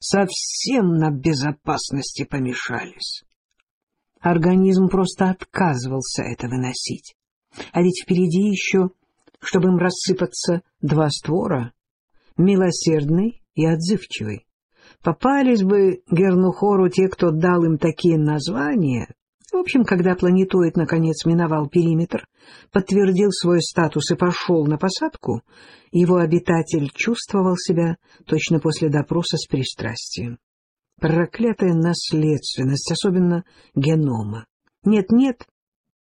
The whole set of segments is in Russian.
совсем на безопасности помешались. Организм просто отказывался это выносить. А ведь впереди еще, чтобы им рассыпаться, два створа, милосердный и отзывчивый. Попались бы Гернухору те, кто дал им такие названия. В общем, когда планетоид наконец миновал периметр, подтвердил свой статус и пошел на посадку, его обитатель чувствовал себя точно после допроса с пристрастием. Проклятая наследственность, особенно генома. Нет-нет,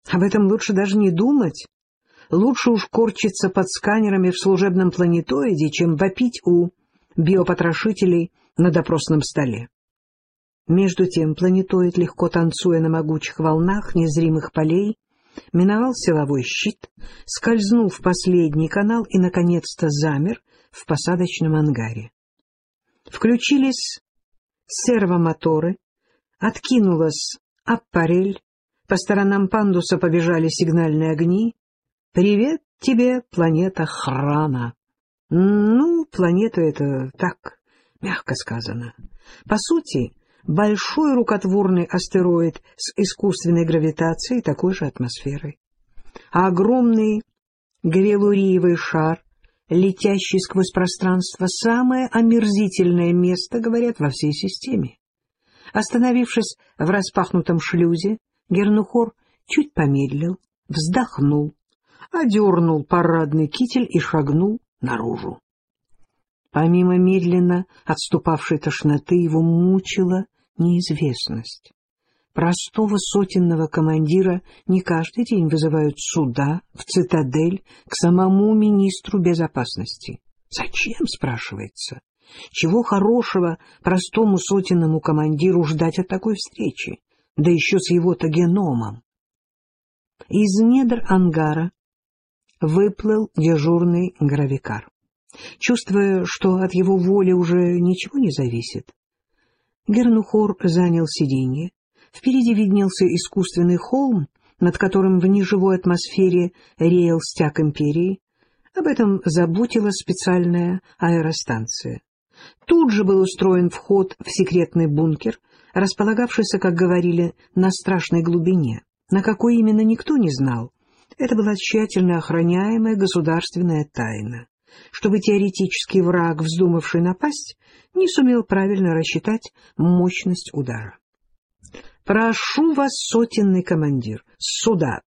об этом лучше даже не думать. Лучше уж корчиться под сканерами в служебном планетоиде, чем вопить у биопотрошителей на допросном столе. Между тем планетоид, легко танцуя на могучих волнах незримых полей, миновал силовой щит, скользнул в последний канал и, наконец-то, замер в посадочном ангаре. Включились сервомоторы, откинулась аппарель, по сторонам пандуса побежали сигнальные огни. «Привет тебе, планета Храна!» Ну, планета — это так, мягко сказано. По сути, большой рукотворный астероид с искусственной гравитацией и такой же атмосферой. А огромный грелуриевый шар, летящий сквозь пространство, самое омерзительное место, говорят, во всей системе. Остановившись в распахнутом шлюзе, Гернухор чуть помедлил, вздохнул, одернул парадный китель и шагнул наружу. Помимо медленно отступавшей тошноты, его мучила неизвестность. Простого сотенного командира не каждый день вызывают суда в цитадель к самому министру безопасности. Зачем, спрашивается? Чего хорошего простому сотенному командиру ждать от такой встречи, да еще с его-то геномом? Из недр ангара выплыл дежурный гравикар. Чувствуя, что от его воли уже ничего не зависит, Гернухор занял сиденье. Впереди виднелся искусственный холм, над которым в неживой атмосфере реял стяг империи. Об этом заботила специальная аэростанция. Тут же был устроен вход в секретный бункер, располагавшийся, как говорили, на страшной глубине. На какой именно никто не знал. Это была тщательно охраняемая государственная тайна чтобы теоретический враг, вздумавший напасть, не сумел правильно рассчитать мощность удара. «Прошу вас, сотенный командир, сюда!»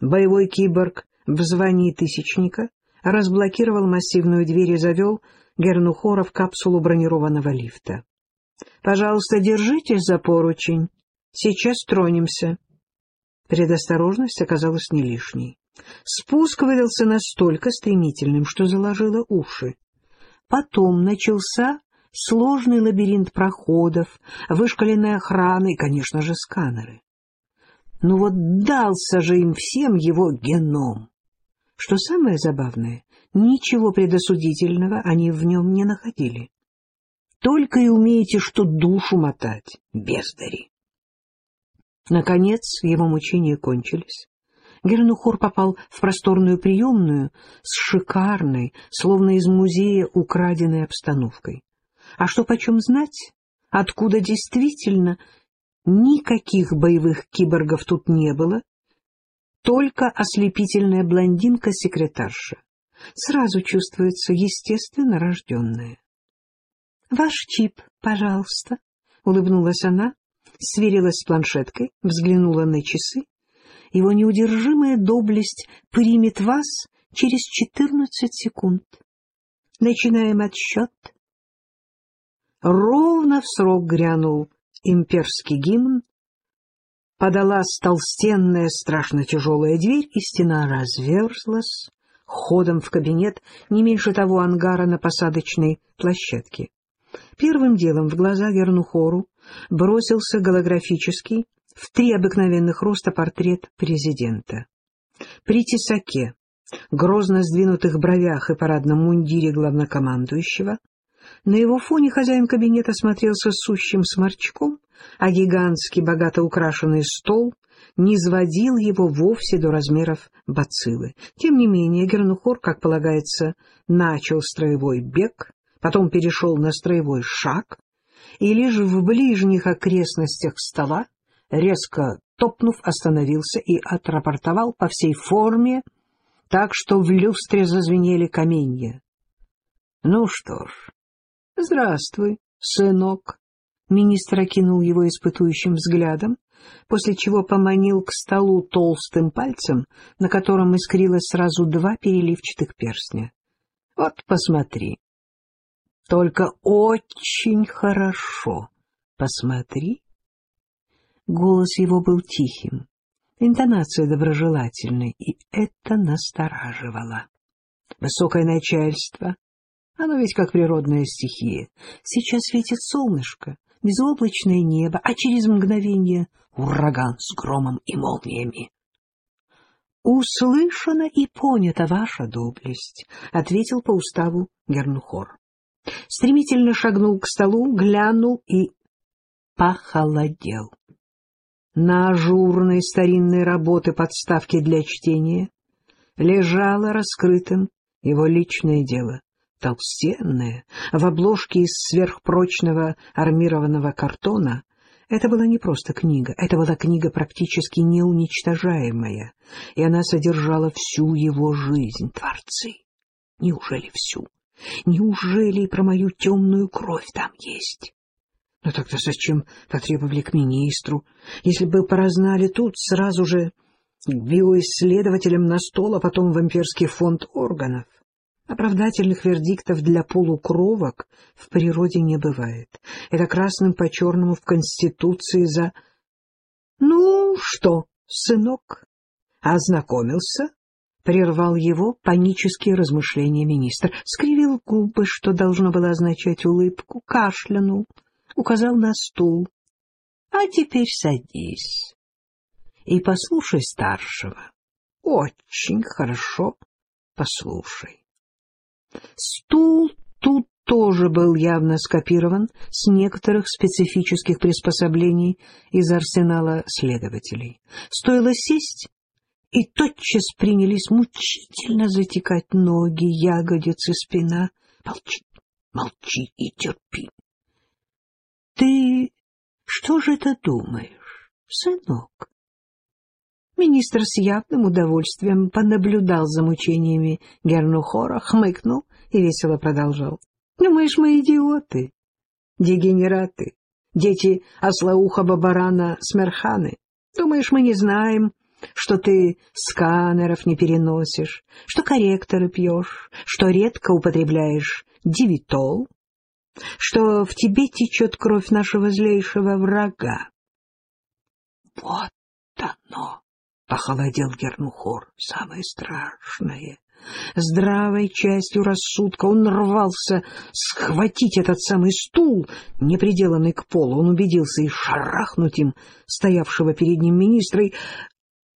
Боевой киборг в звании тысячника разблокировал массивную дверь и завел Гернухора в капсулу бронированного лифта. «Пожалуйста, держитесь за поручень. Сейчас тронемся». Предосторожность оказалась не лишней. Спуск выдался настолько стремительным, что заложило уши. Потом начался сложный лабиринт проходов, вышкаленная охрана и, конечно же, сканеры. Ну вот дался же им всем его геном. Что самое забавное, ничего предосудительного они в нем не находили. Только и умеете, что душу мотать, бездари. Наконец его мучения кончились. Гернухор попал в просторную приемную с шикарной, словно из музея, украденной обстановкой. А что почем знать, откуда действительно никаких боевых киборгов тут не было, только ослепительная блондинка-секретарша. Сразу чувствуется естественно рожденная. — Ваш чип, пожалуйста, — улыбнулась она, сверилась с планшеткой, взглянула на часы его неудержимая доблесть примет вас через четырнадцать секунд. Начинаем отсчет. Ровно в срок грянул имперский гимн, подалась толстенная, страшно тяжелая дверь, и стена разверзлась ходом в кабинет не меньше того ангара на посадочной площадке. Первым делом в глаза Гернухору бросился голографический в три обыкновенных роста портрет президента. При тесаке, грозно сдвинутых бровях и парадном мундире главнокомандующего, на его фоне хозяин кабинета смотрелся сущим сморчком, а гигантский, богато украшенный стол не сводил его вовсе до размеров бациллы. Тем не менее, Гернухор, как полагается, начал строевой бег, потом перешел на строевой шаг, и лишь в ближних окрестностях стола, резко топнув, остановился и отрапортовал по всей форме, так что в люстре зазвенели каменья. — Ну что ж, здравствуй, сынок. Министр окинул его испытующим взглядом, после чего поманил к столу толстым пальцем, на котором искрилось сразу два переливчатых перстня. — Вот посмотри. Только очень хорошо посмотри. Голос его был тихим, интонация доброжелательной, и это настораживало. Высокое начальство, оно ведь как природная стихия. Сейчас светит солнышко, безоблачное небо, а через мгновение ураган с громом и молниями. — Услышана и понята ваша доблесть, — ответил по уставу Гернухор. Стремительно шагнул к столу, глянул и похолодел. На ажурной старинной работы подставки для чтения лежало раскрытым его личное дело толстенная, в обложке из сверхпрочного армированного картона. Это была не просто книга, это была книга практически неуничтожаемая, и она содержала всю его жизнь. Творцы! Неужели всю? Неужели и про мою темную кровь там есть? Но ну тогда зачем потребовали к министру? Если бы поразнали тут, сразу же к биоисследователям на стол, а потом в имперский фонд органов. Оправдательных вердиктов для полукровок в природе не бывает. Это красным по черному в Конституции за... — Ну что, сынок, ознакомился? — прервал его панические размышления министр. Скривил губы, что должно было означать улыбку, кашлянул, указал на стул. — А теперь садись и послушай старшего. Очень хорошо послушай. Стул тут тоже был явно скопирован с некоторых специфических приспособлений из арсенала следователей. Стоило сесть, и тотчас принялись мучительно затекать ноги, ягодицы, спина. Молчи, молчи и терпи. Ты что же это думаешь, сынок? Министр с явным удовольствием понаблюдал за мучениями Гернухора, хмыкнул и весело продолжал. «Думаешь, мы идиоты, дегенераты, дети ослоухого барана Смерханы? Думаешь, мы не знаем, что ты сканеров не переносишь, что корректоры пьешь, что редко употребляешь дивитол, что в тебе течет кровь нашего злейшего врага?» «Вот оно!» Похолодел Гернухор. Самое страшное. Здравой частью рассудка он рвался схватить этот самый стул, не приделанный к полу. Он убедился и шарахнуть им стоявшего перед ним министра, и...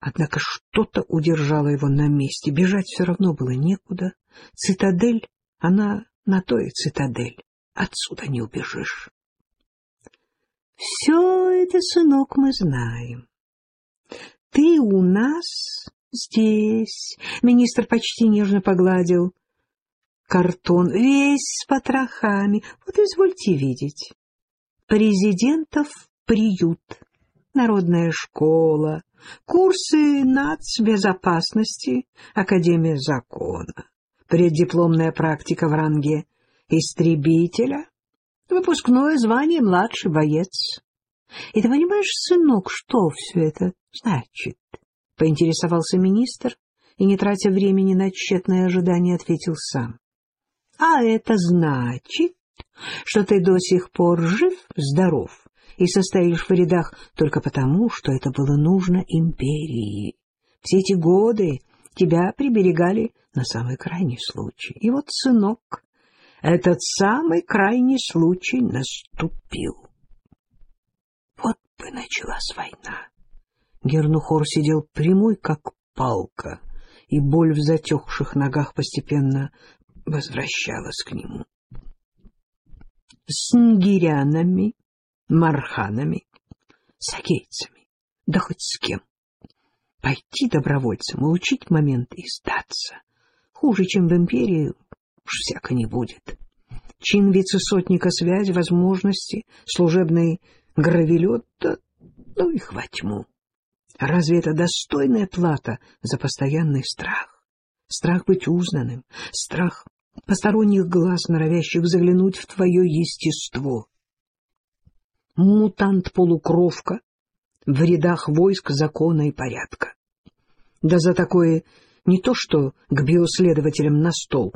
Однако что-то удержало его на месте. Бежать все равно было некуда. Цитадель, она на то и цитадель. Отсюда не убежишь. Все это, сынок, мы знаем ты у нас здесь. Министр почти нежно погладил картон, весь с потрохами. Вот извольте видеть. Президентов приют, народная школа, курсы нацбезопасности, Академия закона, преддипломная практика в ранге истребителя, выпускное звание младший боец. И ты понимаешь, сынок, что все это значит? — поинтересовался министр и, не тратя времени на тщетное ожидание, ответил сам. — А это значит, что ты до сих пор жив, здоров и состоишь в рядах только потому, что это было нужно империи. Все эти годы тебя приберегали на самый крайний случай. И вот, сынок, этот самый крайний случай наступил. Вот бы началась война. Гернухор сидел прямой, как палка, и боль в затекших ногах постепенно возвращалась к нему. С нгирянами, марханами, с агейцами, да хоть с кем. Пойти добровольцем, улучить момент и сдаться. Хуже, чем в империи, уж всяко не будет. чин вице-сотника связи, возможности, служебный гравелет, да ну их во тьму. Разве это достойная плата за постоянный страх? Страх быть узнанным, страх посторонних глаз, норовящих заглянуть в твое естество. Мутант-полукровка в рядах войск закона и порядка. Да за такое не то что к биоследователям на стол.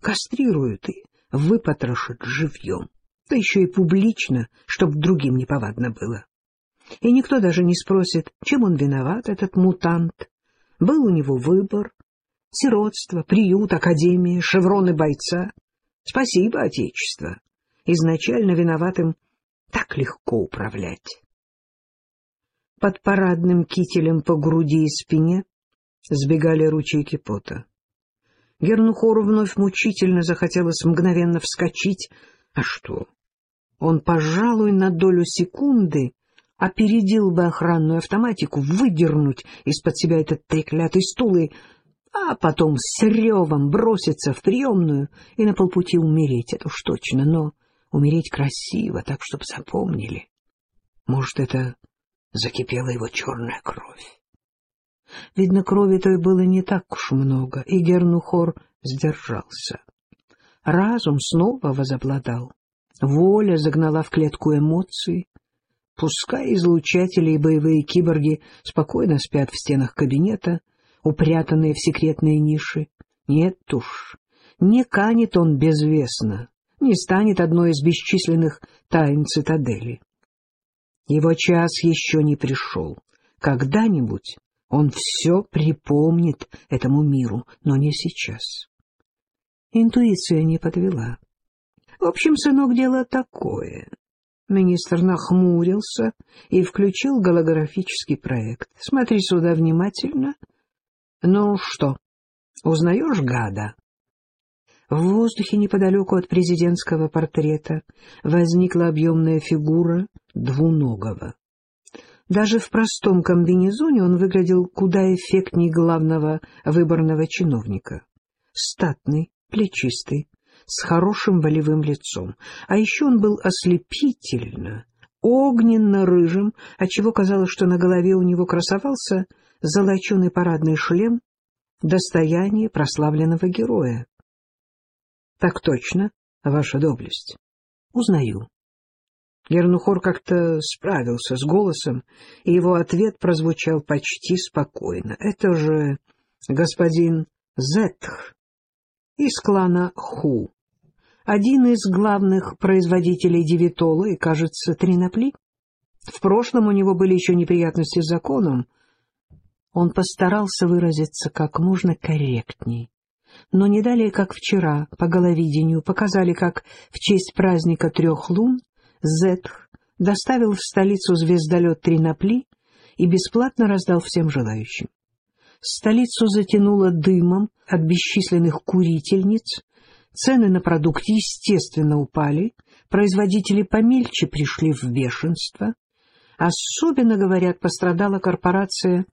Кастрируют и выпотрошат живьем, да еще и публично, чтоб другим неповадно было. И никто даже не спросит, чем он виноват, этот мутант. Был у него выбор. Сиротство, приют, академия, шевроны бойца. Спасибо, Отечество. Изначально виноватым так легко управлять. Под парадным кителем по груди и спине сбегали ручейки пота. Гернухору вновь мучительно захотелось мгновенно вскочить. А что? Он, пожалуй, на долю секунды опередил бы охранную автоматику, выдернуть из-под себя этот треклятый стул и... а потом с ревом броситься в приемную и на полпути умереть, это уж точно, но умереть красиво, так, чтобы запомнили. Может, это закипела его черная кровь. Видно, крови той было не так уж много, и Гернухор сдержался. Разум снова возобладал. Воля загнала в клетку эмоции. Пускай излучатели и боевые киборги спокойно спят в стенах кабинета, упрятанные в секретные ниши. Нет уж, не канет он безвестно, не станет одной из бесчисленных тайн цитадели. Его час еще не пришел. Когда-нибудь он все припомнит этому миру, но не сейчас. Интуиция не подвела. В общем, сынок, дело такое. Министр нахмурился и включил голографический проект. Смотри сюда внимательно. Ну что, узнаешь гада? В воздухе неподалеку от президентского портрета возникла объемная фигура двуногого. Даже в простом комбинезоне он выглядел куда эффектнее главного выборного чиновника. Статный, плечистый, с хорошим волевым лицом. А еще он был ослепительно, огненно-рыжим, отчего казалось, что на голове у него красовался золоченый парадный шлем, достояние прославленного героя. — Так точно, ваша доблесть. — Узнаю. Гернухор как-то справился с голосом, и его ответ прозвучал почти спокойно. — Это же господин Зетх из клана Ху, один из главных производителей девитола и, кажется, тринопли. В прошлом у него были еще неприятности с законом. Он постарался выразиться как можно корректней но не далее, как вчера, по головидению, показали, как в честь праздника трех лун Зетх доставил в столицу звездолет Тринопли и бесплатно раздал всем желающим. Столицу затянуло дымом от бесчисленных курительниц, цены на продукт естественно упали, производители помельче пришли в бешенство. Особенно, говорят, пострадала корпорация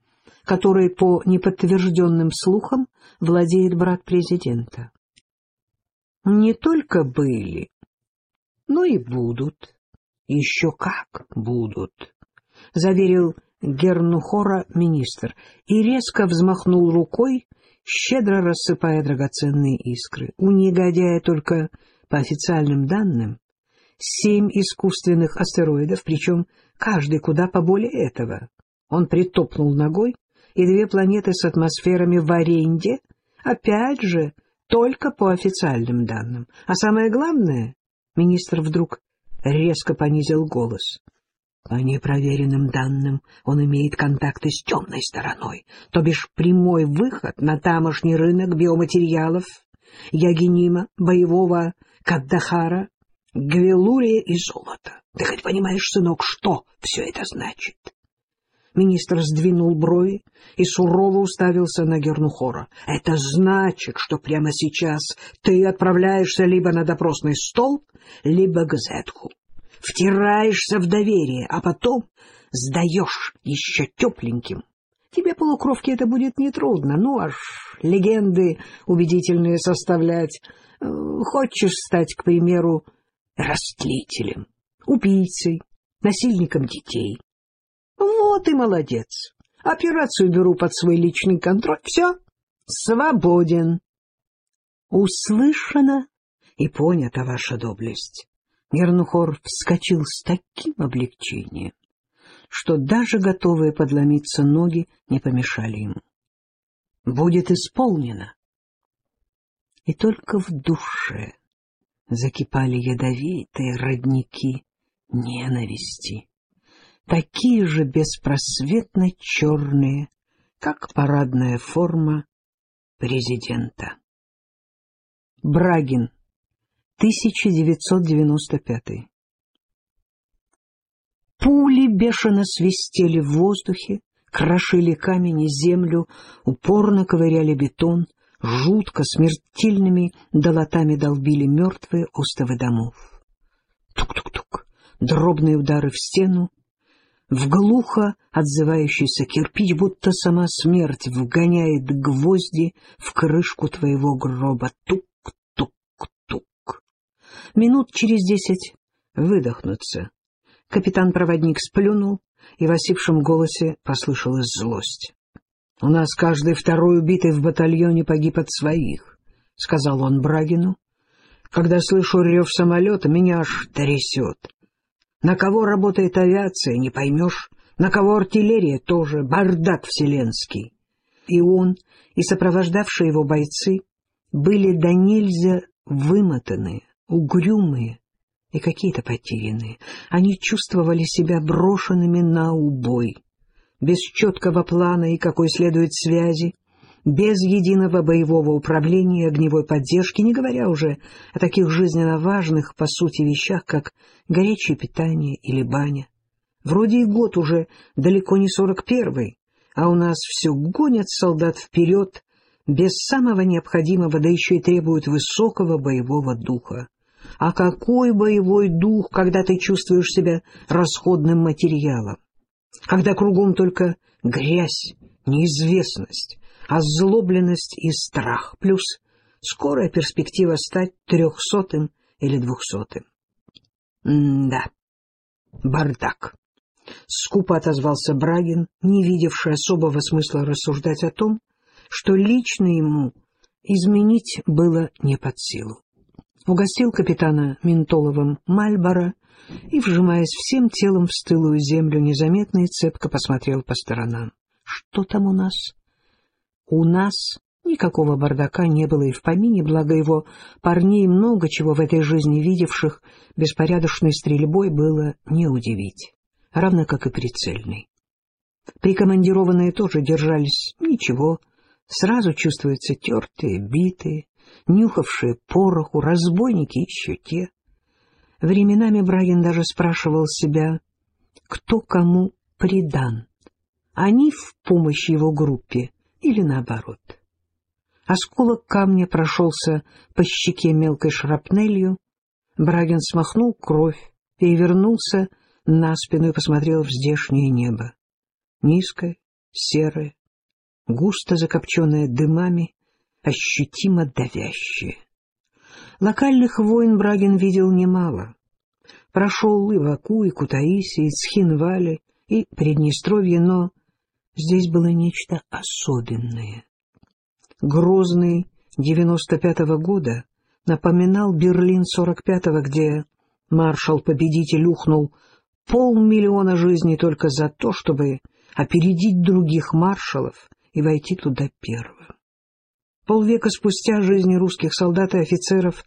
которой, по неподтвержденным слухам, владеет брат президента. Не только были, но и будут. Еще как будут, — заверил Гернухора министр и резко взмахнул рукой, щедро рассыпая драгоценные искры. У негодяя только, по официальным данным, семь искусственных астероидов, причем каждый куда поболее этого. Он притопнул ногой, и две планеты с атмосферами в аренде, опять же, только по официальным данным. А самое главное, министр вдруг резко понизил голос. По непроверенным данным он имеет контакты с темной стороной, то бишь прямой выход на тамошний рынок биоматериалов, ягенима, боевого каддахара, гвелурия и золота. Ты хоть понимаешь, сынок, что все это значит? Министр сдвинул брови и сурово уставился на Гернухора. — Это значит, что прямо сейчас ты отправляешься либо на допросный стол, либо к Зетху. Втираешься в доверие, а потом сдаешь еще тепленьким Тебе, полукровки, это будет нетрудно. Ну, аж легенды убедительные составлять. Э, хочешь стать, к примеру, растлителем, убийцей, насильником детей. Вот и молодец. Операцию беру под свой личный контроль. Все, свободен. Услышано и понята ваша доблесть. Нернухор вскочил с таким облегчением, что даже готовые подломиться ноги не помешали ему. Будет исполнено. И только в душе закипали ядовитые родники ненависти, такие же беспросветно черные, как парадная форма президента. Брагин, 1995 Пули бешено свистели в воздухе, крошили камень и землю, упорно ковыряли бетон, жутко смертельными долотами долбили мертвые остовы домов. Тук-тук-тук, дробные удары в стену, в глухо отзывающийся кирпич, будто сама смерть вгоняет гвозди в крышку твоего гроба. Тук-тук-тук. Минут через десять выдохнуться. Капитан-проводник сплюнул, и в осипшем голосе послышалась злость. — У нас каждый второй убитый в батальоне погиб от своих, — сказал он Брагину. — Когда слышу рев самолета, меня аж трясет. На кого работает авиация, не поймешь. На кого артиллерия тоже, бардак вселенский. И он, и сопровождавшие его бойцы были до нельзя вымотанные, угрюмые, и какие-то потерянные. Они чувствовали себя брошенными на убой, без четкого плана и какой следует связи, без единого боевого управления и огневой поддержки, не говоря уже о таких жизненно важных, по сути, вещах, как горячее питание или баня. Вроде и год уже далеко не сорок первый, а у нас все гонят солдат вперед, без самого необходимого, да еще и требуют высокого боевого духа. А какой боевой дух, когда ты чувствуешь себя расходным материалом? Когда кругом только грязь, неизвестность, озлобленность и страх, плюс скорая перспектива стать трехсотым или двухсотым. М-да, бардак. Скупо отозвался Брагин, не видевший особого смысла рассуждать о том, что лично ему изменить было не под силу угостил капитана Ментоловым Мальборо и, вжимаясь всем телом в стылую землю, незаметно и цепко посмотрел по сторонам. Что там у нас? У нас никакого бардака не было и в помине, благо его парней много чего в этой жизни видевших беспорядочной стрельбой было не удивить, равно как и прицельной. Прикомандированные тоже держались ничего, сразу чувствуются тертые, битые, нюхавшие пороху, разбойники еще те. Временами Брагин даже спрашивал себя, кто кому предан, они в помощь его группе или наоборот. Осколок камня прошелся по щеке мелкой шрапнелью, Брагин смахнул кровь, перевернулся на спину и посмотрел в здешнее небо. Низкое, серое, густо закопченное дымами, ощутимо давящее. Локальных войн Брагин видел немало. Прошел и в Аку, и Кутаиси, и Цхинвале, и Приднестровье, но здесь было нечто особенное. Грозный 95-го года напоминал Берлин 45-го, где маршал-победитель ухнул полмиллиона жизней только за то, чтобы опередить других маршалов и войти туда первым. Полвека спустя жизни русских солдат и офицеров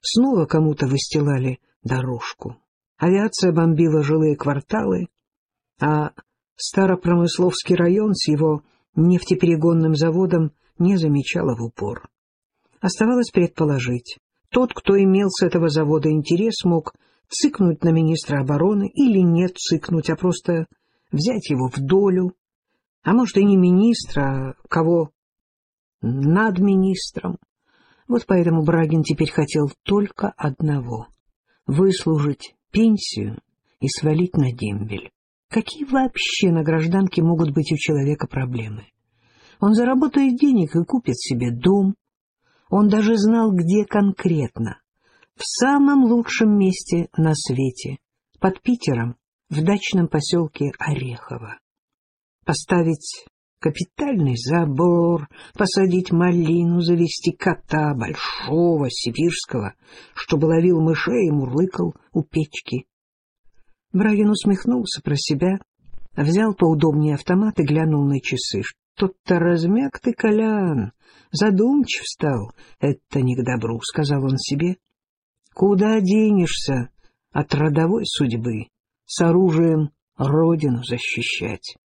снова кому-то выстилали дорожку. Авиация бомбила жилые кварталы, а Старопромысловский район с его нефтеперегонным заводом не замечала в упор. Оставалось предположить, тот, кто имел с этого завода интерес, мог цикнуть на министра обороны или не цикнуть, а просто взять его в долю, а может и не министра, а кого над министром. Вот поэтому Брагин теперь хотел только одного — выслужить пенсию и свалить на дембель. Какие вообще на гражданке могут быть у человека проблемы? Он заработает денег и купит себе дом. Он даже знал, где конкретно. В самом лучшем месте на свете, под Питером, в дачном поселке Орехово. Поставить капитальный забор, посадить малину, завести кота большого, сибирского, чтобы ловил мышей и мурлыкал у печки. Брагин усмехнулся про себя, взял поудобнее автомат и глянул на часы. Что-то размяк ты, Колян, задумчив стал. Это не к добру, — сказал он себе. Куда денешься от родовой судьбы с оружием родину защищать?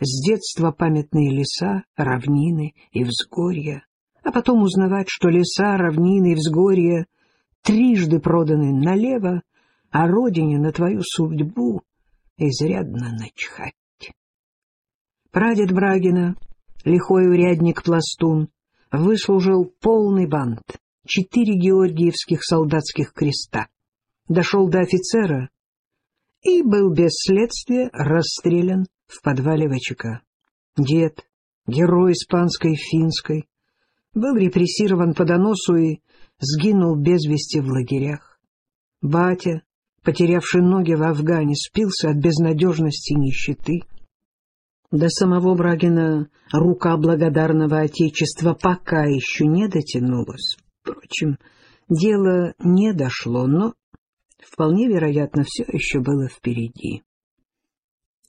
С детства памятные леса, равнины и взгорья, а потом узнавать, что леса, равнины и взгорья трижды проданы налево, а родине на твою судьбу изрядно начхать. Прадед Брагина, лихой урядник-пластун, выслужил полный бант, четыре георгиевских солдатских креста, дошел до офицера и был без следствия расстрелян в подвале ВЧК. Дед, герой испанской и финской, был репрессирован по доносу и сгинул без вести в лагерях. Батя, потерявший ноги в Афгане, спился от безнадежности и нищеты. До самого Брагина рука благодарного Отечества пока еще не дотянулась. Впрочем, дело не дошло, но вполне вероятно, все еще было впереди.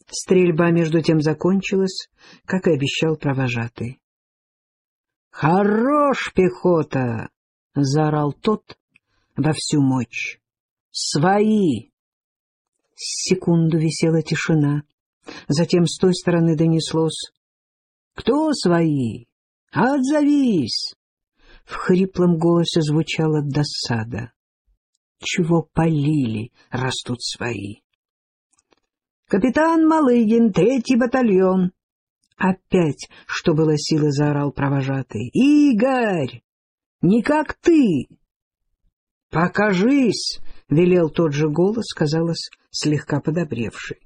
Стрельба между тем закончилась, как и обещал провожатый. — Хорош, пехота! — заорал тот во всю мощь. — Свои! Секунду висела тишина. Затем с той стороны донеслось. — Кто свои? Отзовись! В хриплом голосе звучала досада. Чего полили, растут свои. «Капитан Малыгин, третий батальон!» Опять, что было силы, заорал провожатый. «Игорь! Не как ты!» «Покажись!» — велел тот же голос, казалось, слегка подобревший.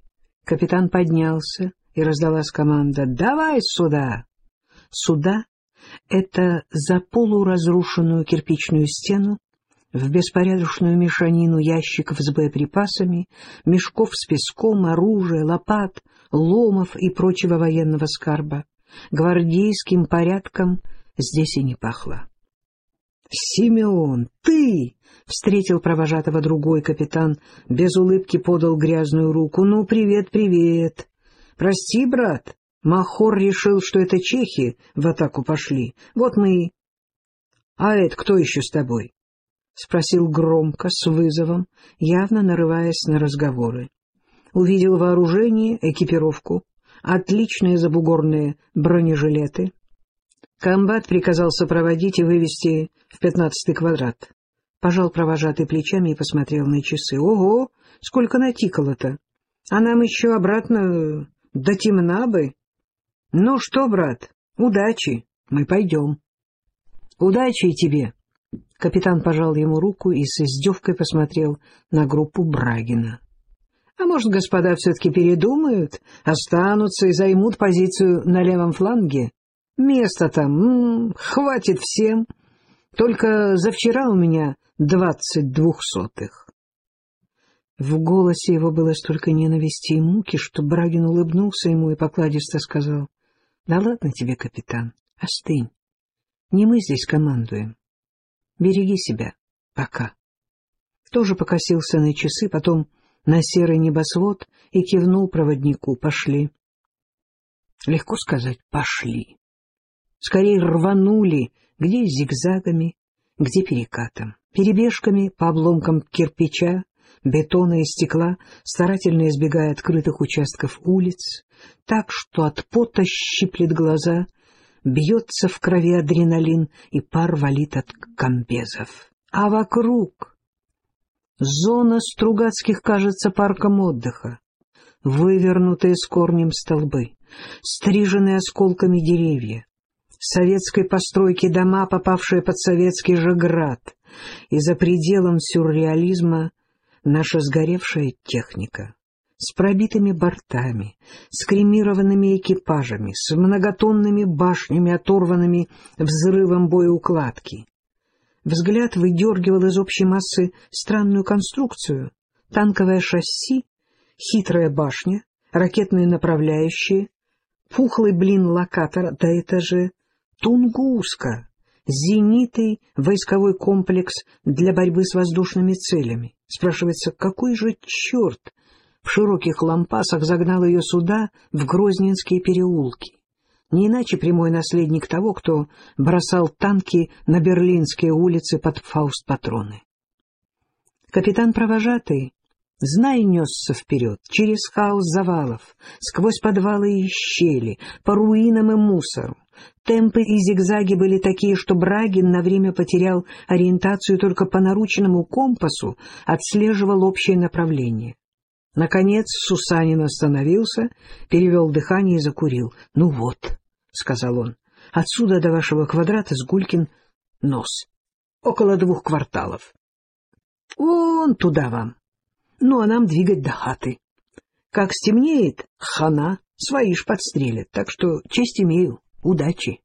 Капитан поднялся, и раздалась команда «Давай сюда!» Сюда — это за полуразрушенную кирпичную стену в беспорядочную мешанину ящиков с боеприпасами, мешков с песком, оружия, лопат, ломов и прочего военного скарба. Гвардейским порядком здесь и не пахло. — Симеон, ты! — встретил провожатого другой капитан, без улыбки подал грязную руку. — Ну, привет, привет! Прости, брат, Махор решил, что это чехи в атаку пошли. Вот мы... А это кто еще с тобой? — спросил громко, с вызовом, явно нарываясь на разговоры. Увидел вооружение, экипировку, отличные забугорные бронежилеты. Комбат приказал сопроводить и вывести в пятнадцатый квадрат. Пожал провожатый плечами и посмотрел на часы. Ого, сколько натикало-то! А нам еще обратно до темна бы. Ну что, брат, удачи, мы пойдем. Удачи и тебе. Капитан пожал ему руку и с издевкой посмотрел на группу Брагина. — А может, господа все-таки передумают, останутся и займут позицию на левом фланге? Места там м -м, хватит всем. Только за вчера у меня двадцать двухсотых. В голосе его было столько ненависти и муки, что Брагин улыбнулся ему и покладисто сказал, — Да ладно тебе, капитан, остынь. Не мы здесь командуем. Береги себя. Пока. Тоже покосился на часы, потом на серый небосвод и кивнул проводнику. Пошли. Легко сказать «пошли». Скорее рванули, где зигзагами, где перекатом, перебежками по обломкам кирпича, бетона и стекла, старательно избегая открытых участков улиц, так что от пота щиплет глаза — бьется в крови адреналин, и пар валит от комбезов. А вокруг зона Стругацких кажется парком отдыха, вывернутые с корнем столбы, стриженные осколками деревья, советской постройки дома, попавшие под советский же град, и за пределом сюрреализма наша сгоревшая техника, с пробитыми бортами, с кремированными экипажами, с многотонными башнями, оторванными взрывом боеукладки. Взгляд выдергивал из общей массы странную конструкцию, танковое шасси, хитрая башня, ракетные направляющие, пухлый блин локатора, да это же Тунгуска, зенитый войсковой комплекс для борьбы с воздушными целями. Спрашивается, какой же черт в широких лампасах загнал ее сюда, в Грозненские переулки? Не иначе прямой наследник того, кто бросал танки на берлинские улицы под фауст-патроны. Капитан-провожатый, знай, несся вперед, через хаос завалов, сквозь подвалы и щели, по руинам и мусору. Темпы и зигзаги были такие, что Брагин на время потерял ориентацию только по наручному компасу, отслеживал общее направление. Наконец Сусанин остановился, перевел дыхание и закурил. — Ну вот, — сказал он, — отсюда до вашего квадрата с Гулькин нос. Около двух кварталов. Вон туда вам. Ну, а нам двигать до хаты. Как стемнеет, хана, свои ж подстрелят, так что честь имею. Удачи!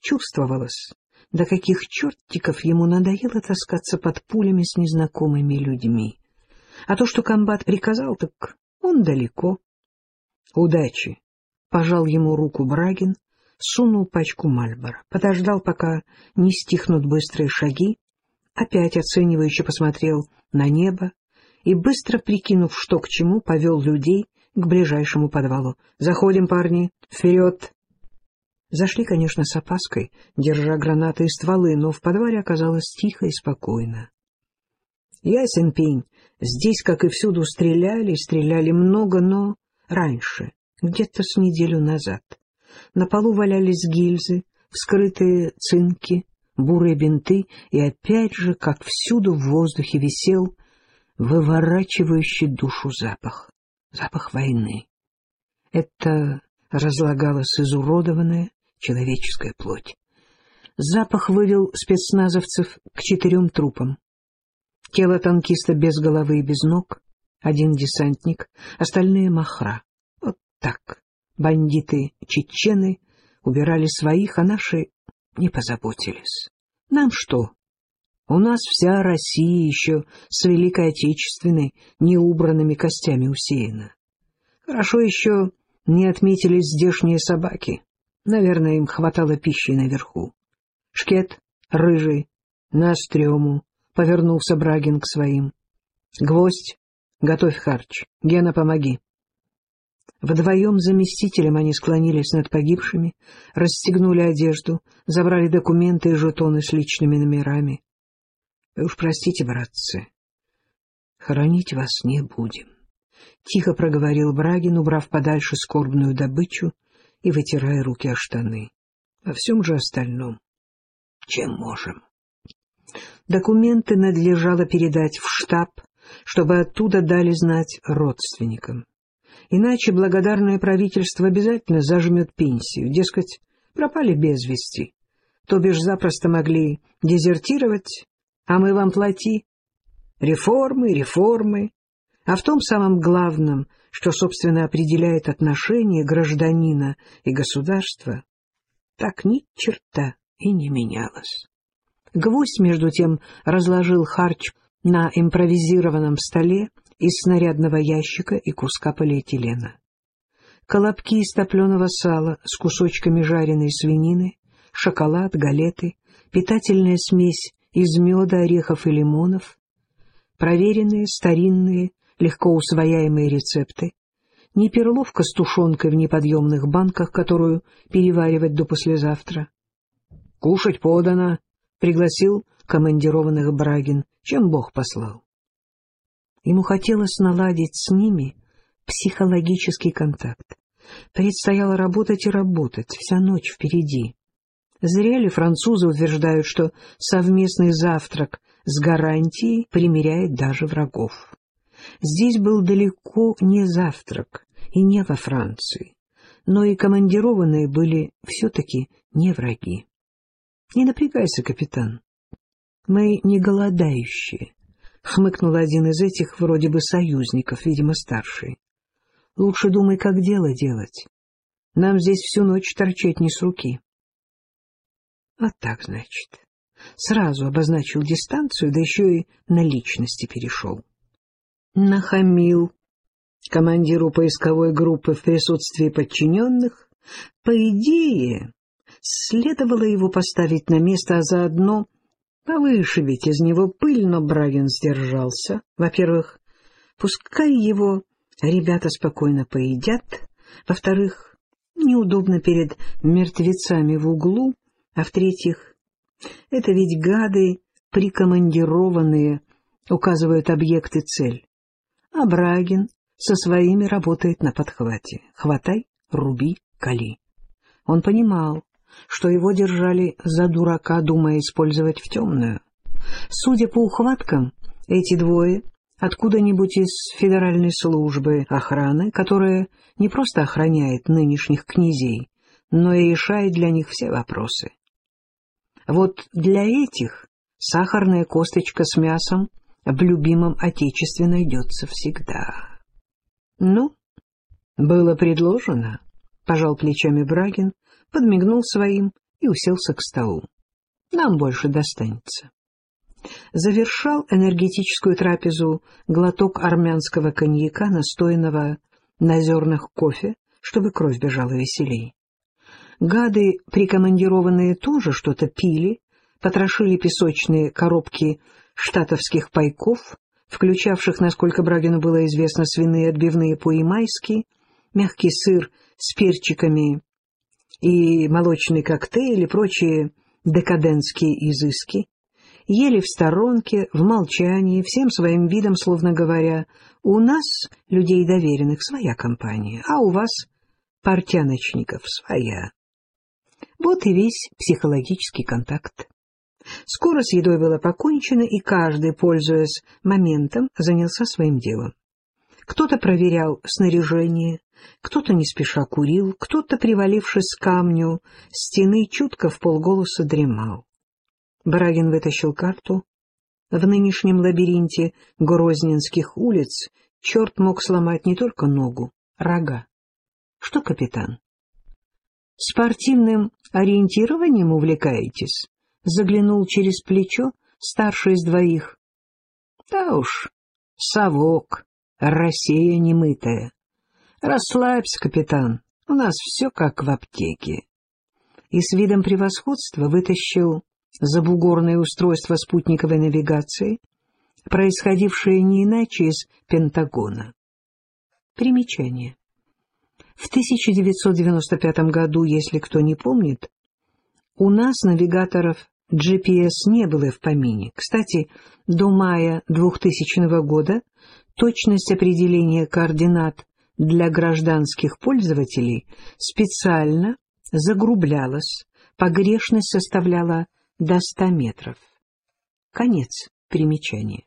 Чувствовалось, до каких чертиков ему надоело таскаться под пулями с незнакомыми людьми. А то, что комбат приказал, так он далеко. Удачи! Пожал ему руку Брагин, сунул пачку Мальбора, подождал, пока не стихнут быстрые шаги, опять оценивающе посмотрел на небо и, быстро прикинув, что к чему, повел людей к ближайшему подвалу. «Заходим, парни! Вперед!» Зашли, конечно, с опаской, держа гранаты и стволы, но в подвале оказалось тихо и спокойно. Ясен пень, здесь, как и всюду, стреляли, стреляли много, но раньше, где-то с неделю назад. На полу валялись гильзы, вскрытые цинки, бурые бинты, и опять же, как всюду в воздухе висел выворачивающий душу запах, запах войны. Это разлагалось изуродованное, человеческая плоть. Запах вывел спецназовцев к четырем трупам. Тело танкиста без головы и без ног, один десантник, остальные махра. Вот так. Бандиты-чечены убирали своих, а наши не позаботились. Нам что? У нас вся Россия еще с Великой Отечественной неубранными костями усеяна. Хорошо еще не отметились здешние собаки. Наверное, им хватало пищи наверху. Шкет, рыжий, на стрёму, повернулся Брагин к своим. Гвоздь, готовь харч. Гена, помоги. Вдвоем заместителем они склонились над погибшими, расстегнули одежду, забрали документы и жетоны с личными номерами. — Вы уж простите, братцы, хоронить вас не будем. Тихо проговорил Брагин, убрав подальше скорбную добычу и вытирая руки о штаны. Во всем же остальном, чем можем. Документы надлежало передать в штаб, чтобы оттуда дали знать родственникам. Иначе благодарное правительство обязательно зажмет пенсию, дескать, пропали без вести, то бишь запросто могли дезертировать, а мы вам плати. Реформы, реформы. А в том самом главном — что, собственно, определяет отношение гражданина и государства, так ни черта и не менялось. Гвоздь, между тем, разложил харч на импровизированном столе из снарядного ящика и куска полиэтилена. Колобки из топленого сала с кусочками жареной свинины, шоколад, галеты, питательная смесь из меда, орехов и лимонов, проверенные, старинные, легко усвояемые рецепты, не перловка с тушенкой в неподъемных банках, которую переваривать до послезавтра. — Кушать подано, — пригласил командированных Брагин, чем Бог послал. Ему хотелось наладить с ними психологический контакт. Предстояло работать и работать, вся ночь впереди. Зря ли французы утверждают, что совместный завтрак с гарантией примиряет даже врагов. Здесь был далеко не завтрак и не во Франции, но и командированные были все-таки не враги. Не напрягайся, капитан. Мы не голодающие. хмыкнул один из этих вроде бы союзников, видимо, старший. Лучше думай, как дело делать. Нам здесь всю ночь торчать не с руки. Вот так, значит. Сразу обозначил дистанцию, да еще и на личности перешел. Нахамил командиру поисковой группы в присутствии подчиненных. По идее, следовало его поставить на место, а заодно повыше ведь из него пыль, но Брагин сдержался. Во-первых, пускай его ребята спокойно поедят. Во-вторых, неудобно перед мертвецами в углу. А в-третьих, это ведь гады прикомандированные указывают объект и цель. А Брагин со своими работает на подхвате. Хватай, руби, кали. Он понимал, что его держали за дурака, думая использовать в темную. Судя по ухваткам, эти двое откуда-нибудь из Федеральной службы охраны, которая не просто охраняет нынешних князей, но и решает для них все вопросы. Вот для этих сахарная косточка с мясом в любимом отечестве найдется всегда. Ну, было предложено, — пожал плечами Брагин, подмигнул своим и уселся к столу. Нам больше достанется. Завершал энергетическую трапезу глоток армянского коньяка, настоянного на зернах кофе, чтобы кровь бежала веселей. Гады, прикомандированные, тоже что-то пили, потрошили песочные коробки штатовских пайков, включавших, насколько Брагину было известно, свиные отбивные по-ямайски, мягкий сыр с перчиками и молочный коктейль и прочие декадентские изыски, ели в сторонке, в молчании, всем своим видом, словно говоря, «У нас, людей доверенных, своя компания, а у вас, портяночников, своя». Вот и весь психологический контакт. Скоро с едой было покончено, и каждый, пользуясь моментом, занялся своим делом. Кто-то проверял снаряжение, кто-то не спеша курил, кто-то, привалившись к камню, стены чутко в полголоса дремал. Барагин вытащил карту. В нынешнем лабиринте грозненских улиц черт мог сломать не только ногу, рога. Что, капитан? Спортивным ориентированием увлекаетесь? Заглянул через плечо старший из двоих. Да уж, совок, Россия немытая. Расслабься, капитан, у нас все как в аптеке. И с видом превосходства вытащил забугорное устройство спутниковой навигации, происходившее не иначе из Пентагона. Примечание. В 1995 году, если кто не помнит, у нас навигаторов GPS не было в помине. Кстати, до мая 2000 года точность определения координат для гражданских пользователей специально загрублялась, погрешность составляла до 100 метров. Конец примечания.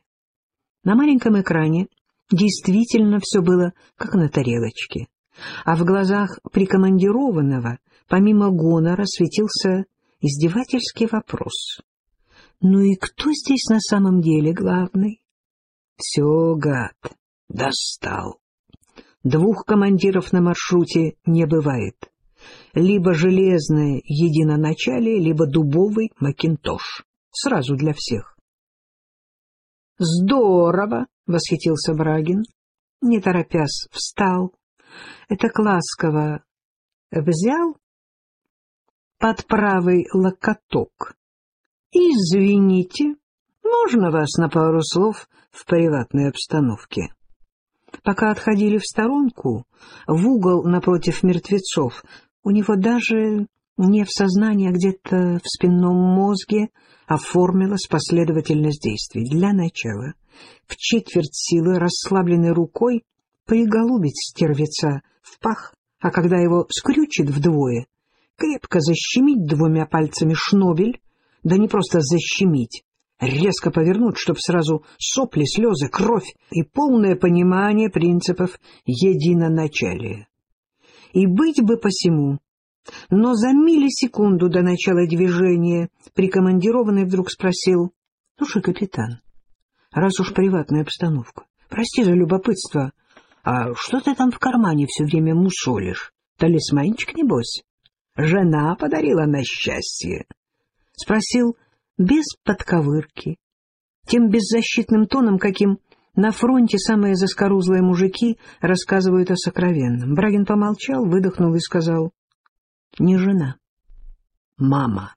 На маленьком экране действительно все было как на тарелочке, а в глазах прикомандированного помимо гонора светился издевательский вопрос. Ну и кто здесь на самом деле главный? Все, гад, достал. Двух командиров на маршруте не бывает. Либо железное единоначалие, либо дубовый макинтош. Сразу для всех. «Здорово!» — восхитился Брагин. Не торопясь, встал. Это ласково взял под правый локоток. «Извините, можно вас на пару слов в приватной обстановке?» Пока отходили в сторонку, в угол напротив мертвецов, у него даже не в сознании, а где-то в спинном мозге оформилась последовательность действий. Для начала в четверть силы, расслабленной рукой, приголубить стервеца в пах, а когда его скрючит вдвое, крепко защемить двумя пальцами шнобель, да не просто защемить, резко повернуть, чтобы сразу сопли, слезы, кровь и полное понимание принципов единоначалия. И быть бы посему, но за миллисекунду до начала движения прикомандированный вдруг спросил, «Слушай, капитан, раз уж приватная обстановка. Прости за любопытство. А что ты там в кармане все время мусолишь? Талисманчик, небось? Жена подарила на счастье. Спросил без подковырки, тем беззащитным тоном, каким на фронте самые заскорузлые мужики рассказывают о сокровенном. Брагин помолчал, выдохнул и сказал, «Не жена, мама».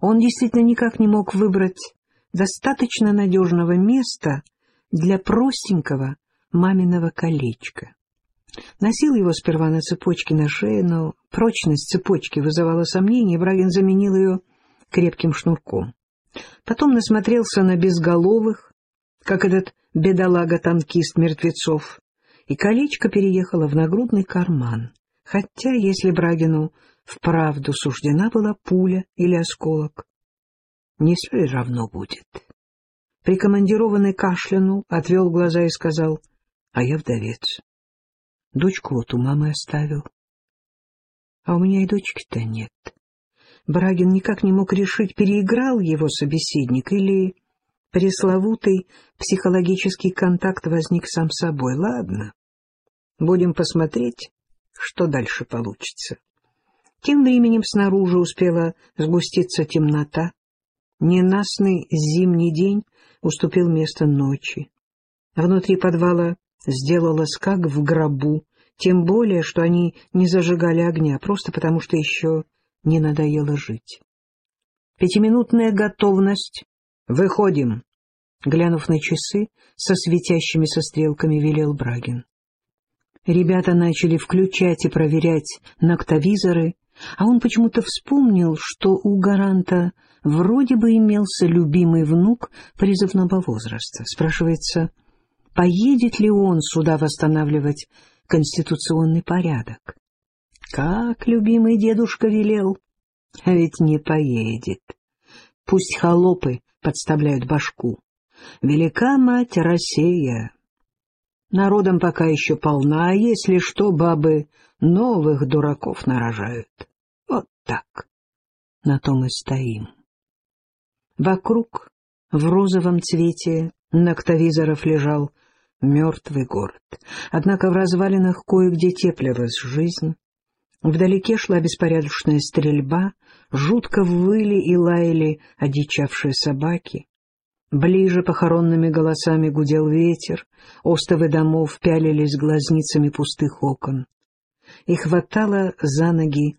Он действительно никак не мог выбрать достаточно надежного места для простенького маминого колечка. Носил его сперва на цепочке на шее, но прочность цепочки вызывала сомнения, и Брагин заменил ее крепким шнурком. Потом насмотрелся на безголовых, как этот бедолага-танкист мертвецов, и колечко переехало в нагрудный карман. Хотя, если Брагину вправду суждена была пуля или осколок, не все равно будет? Прикомандированный кашлянул, отвел глаза и сказал, а я вдовец. Дочку вот у мамы оставил. А у меня и дочки-то нет. Брагин никак не мог решить, переиграл его собеседник или пресловутый психологический контакт возник сам собой. Ладно, будем посмотреть, что дальше получится. Тем временем снаружи успела сгуститься темнота. Ненастный зимний день уступил место ночи. Внутри подвала сделалось как в гробу, тем более, что они не зажигали огня, просто потому что еще не надоело жить. Пятиминутная готовность. Выходим. Глянув на часы, со светящимися стрелками велел Брагин. Ребята начали включать и проверять ноктовизоры, а он почему-то вспомнил, что у гаранта вроде бы имелся любимый внук призывного возраста. Спрашивается, поедет ли он сюда восстанавливать конституционный порядок? Как любимый дедушка велел, а ведь не поедет. Пусть холопы подставляют башку. Велика мать Россия. Народом пока еще полна, а если что, бабы новых дураков нарожают. Вот так. На том и стоим. Вокруг, в розовом цвете, ноктовизоров лежал мертвый город. Однако в развалинах кое-где теплилась жизнь. Вдалеке шла беспорядочная стрельба, жутко выли и лаяли одичавшие собаки. Ближе похоронными голосами гудел ветер, остовы домов пялились глазницами пустых окон. И хватало за ноги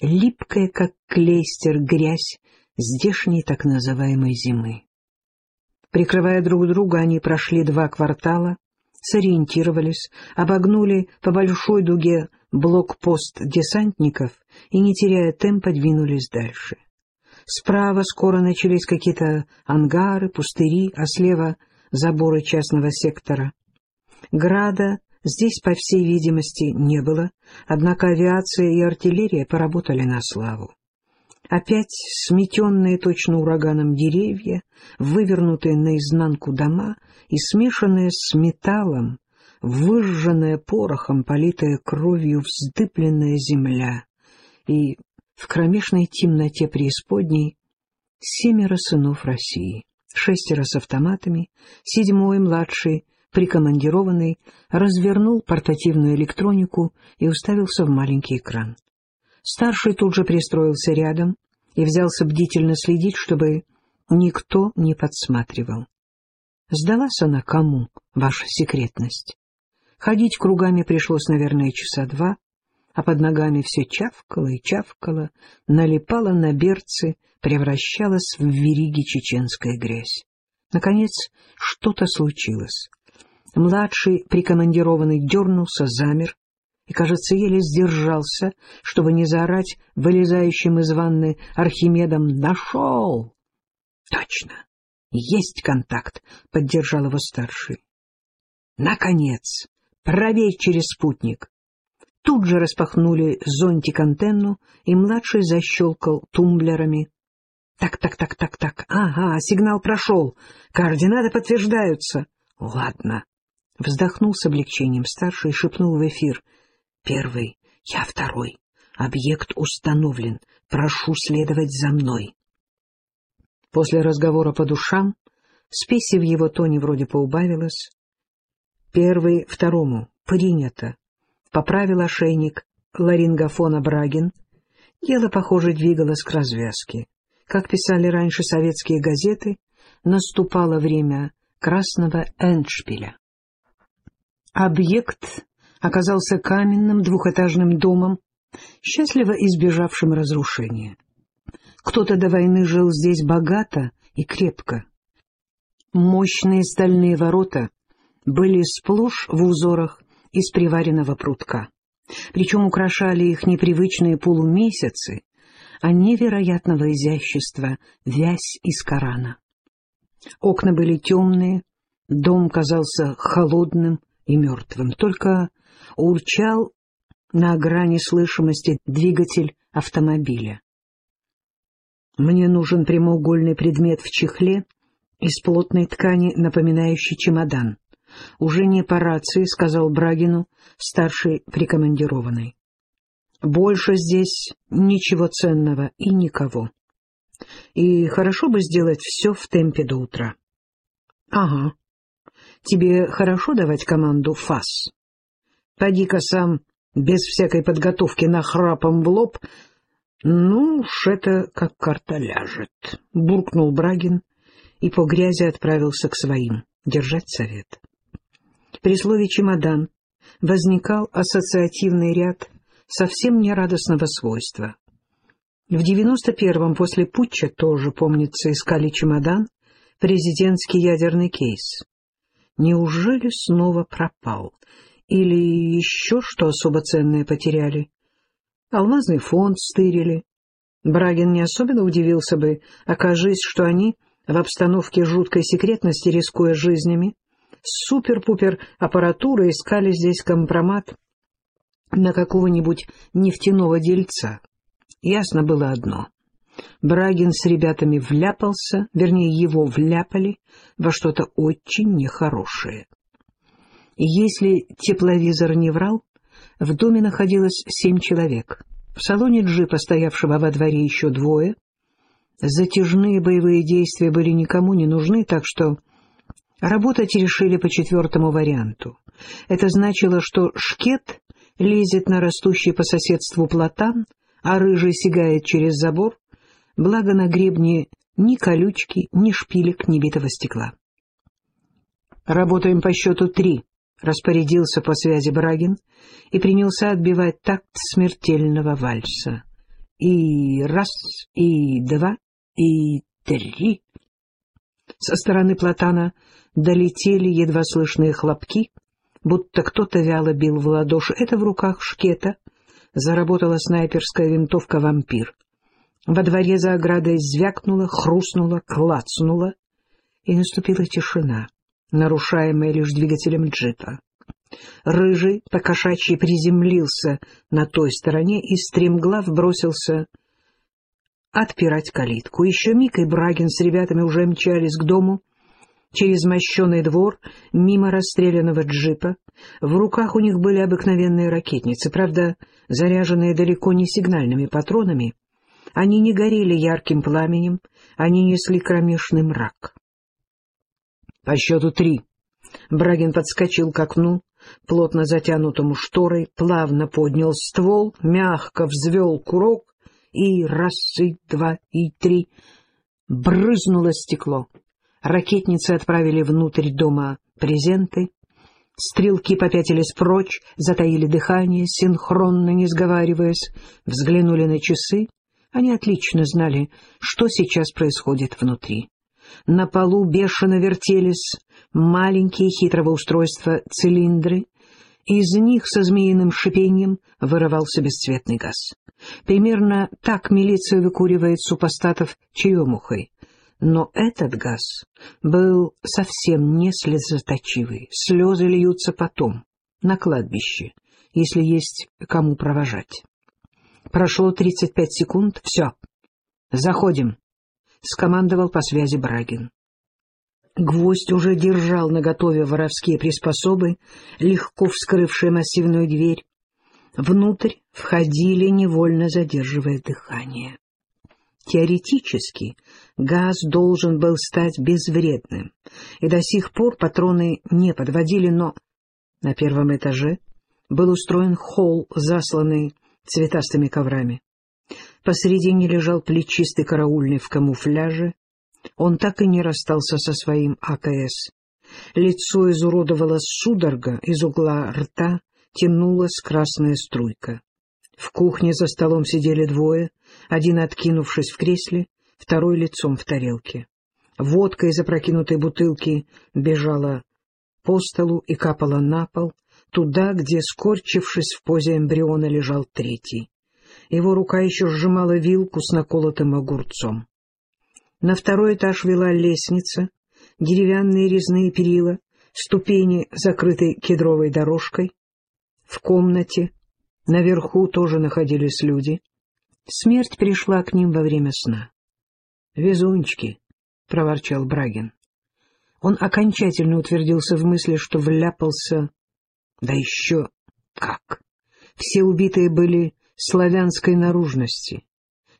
липкая, как клейстер, грязь здешней так называемой зимы. Прикрывая друг друга, они прошли два квартала, сориентировались, обогнули по большой дуге блокпост десантников и, не теряя темпа, двинулись дальше. Справа скоро начались какие-то ангары, пустыри, а слева — заборы частного сектора. Града здесь, по всей видимости, не было, однако авиация и артиллерия поработали на славу. Опять сметенные точно ураганом деревья, вывернутые наизнанку дома и смешанные с металлом, выжженная порохом, политая кровью вздыбленная земля, и в кромешной темноте преисподней семеро сынов России, шестеро с автоматами, седьмой, младший, прикомандированный, развернул портативную электронику и уставился в маленький экран. Старший тут же пристроился рядом и взялся бдительно следить, чтобы никто не подсматривал. Сдалась она кому, ваша секретность? Ходить кругами пришлось, наверное, часа два, а под ногами все чавкало и чавкало, налипало на берцы, превращалось в вериги чеченская грязь. Наконец, что-то случилось. Младший прикомандированный дернулся, замер, и, кажется, еле сдержался, чтобы не заорать вылезающим из ванны Архимедом «Нашел!» «Точно! Есть контакт!» — поддержал его старший. «Наконец! Проверь через спутник!» Тут же распахнули зонтик-антенну, и младший защелкал тумблерами. «Так, так, так, так, так, ага, сигнал прошел, координаты подтверждаются». «Ладно». Вздохнул с облегчением старший и шепнул в эфир — Первый, я второй. Объект установлен. Прошу следовать за мной. После разговора по душам Спеси в его тоне вроде поубавилось. Первый второму. Принято. Поправил ошейник ларингофона Брагин. Дело, похоже, двигалось к развязке. Как писали раньше советские газеты, наступало время красного эндшпиля. Объект оказался каменным двухэтажным домом, счастливо избежавшим разрушения. Кто-то до войны жил здесь богато и крепко. Мощные стальные ворота были сплошь в узорах из приваренного прутка. Причем украшали их непривычные полумесяцы, а невероятного изящества вязь из Корана. Окна были темные, дом казался холодным и мертвым, только урчал на грани слышимости двигатель автомобиля. Мне нужен прямоугольный предмет в чехле из плотной ткани, напоминающий чемодан. Уже не по рации, — сказал Брагину, старший прикомандированный. Больше здесь ничего ценного и никого. И хорошо бы сделать все в темпе до утра. — Ага. Тебе хорошо давать команду ФАС? Поди-ка сам, без всякой подготовки, нахрапом в лоб. Ну уж это как карта ляжет, — буркнул Брагин и по грязи отправился к своим, держать совет. При слове «чемодан» возникал ассоциативный ряд совсем нерадостного свойства. В девяносто первом после путча тоже, помнится, искали чемодан, президентский ядерный кейс. Неужели снова пропал? Или еще что особо ценное потеряли? Алмазный фонд стырили. Брагин не особенно удивился бы, окажись, что они в обстановке жуткой секретности, рискуя жизнями, супер-пупер аппаратуры искали здесь компромат на какого-нибудь нефтяного дельца. Ясно было одно. Брагин с ребятами вляпался, вернее, его вляпали во что-то очень нехорошее. Если тепловизор не врал, в доме находилось семь человек. В салоне джипа, стоявшего во дворе, еще двое. Затяжные боевые действия были никому не нужны, так что работать решили по четвертому варианту. Это значило, что шкет лезет на растущий по соседству платан, а рыжий сигает через забор, благо на гребне ни колючки, ни шпилек, ни битого стекла. «Работаем по счету три», — распорядился по связи Брагин и принялся отбивать такт смертельного вальса. И раз, и два, и три. Со стороны платана долетели едва слышные хлопки, будто кто-то вяло бил в ладоши. Это в руках шкета заработала снайперская винтовка «Вампир». Во дворе за оградой звякнуло, хрустнуло, клацнуло, и наступила тишина, нарушаемая лишь двигателем джипа. Рыжий покошачьи приземлился на той стороне и стремглав бросился отпирать калитку. Еще миг, и Брагин с ребятами уже мчались к дому через мощеный двор, мимо расстрелянного джипа. В руках у них были обыкновенные ракетницы, правда, заряженные далеко не сигнальными патронами. Они не горели ярким пламенем, они несли кромешный мрак. По счету три. Брагин подскочил к окну, плотно затянутому шторой, плавно поднял ствол, мягко взвел курок, и раз, и два, и три. Брызнуло стекло. Ракетницы отправили внутрь дома презенты. Стрелки попятились прочь, затаили дыхание, синхронно не сговариваясь, взглянули на часы. Они отлично знали, что сейчас происходит внутри. На полу бешено вертелись маленькие хитрого устройства цилиндры, из них со змеиным шипением вырывался бесцветный газ. Примерно так милиция выкуривает супостатов черемухой. Но этот газ был совсем не слезоточивый. Слезы льются потом, на кладбище, если есть кому провожать. Прошло 35 секунд. Все. Заходим. Скомандовал по связи Брагин. Гвоздь уже держал наготове воровские приспособы, легко вскрывшие массивную дверь. Внутрь входили, невольно задерживая дыхание. Теоретически газ должен был стать безвредным, и до сих пор патроны не подводили, но на первом этаже был устроен холл, засланный цветастыми коврами. Посередине лежал плечистый караульный в камуфляже. Он так и не расстался со своим АКС. Лицо изуродовало судорога, из угла рта тянулась красная струйка. В кухне за столом сидели двое, один откинувшись в кресле, второй лицом в тарелке. Водка из опрокинутой бутылки бежала по столу и капала на пол, туда, где, скорчившись в позе эмбриона, лежал третий. Его рука еще сжимала вилку с наколотым огурцом. На второй этаж вела лестница, деревянные резные перила, ступени, закрытой кедровой дорожкой. В комнате наверху тоже находились люди. Смерть пришла к ним во время сна. «Везунчики», — проворчал Брагин. Он окончательно утвердился в мысли, что вляпался... Да еще как! Все убитые были славянской наружности,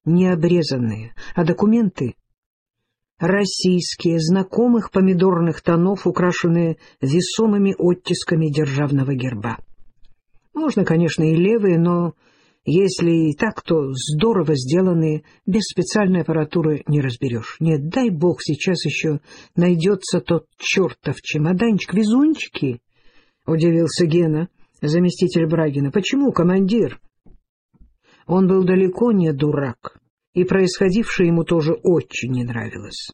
необрезанные, а документы — российские, знакомых помидорных тонов, украшенные весомыми оттисками державного герба. Можно, конечно, и левые, но если и так, то здорово сделанные, без специальной аппаратуры не разберешь. Нет, дай бог, сейчас еще найдется тот чертов чемоданчик. Везунчики, — удивился Гена, заместитель Брагина. — Почему, командир? Он был далеко не дурак, и происходившее ему тоже очень не нравилось.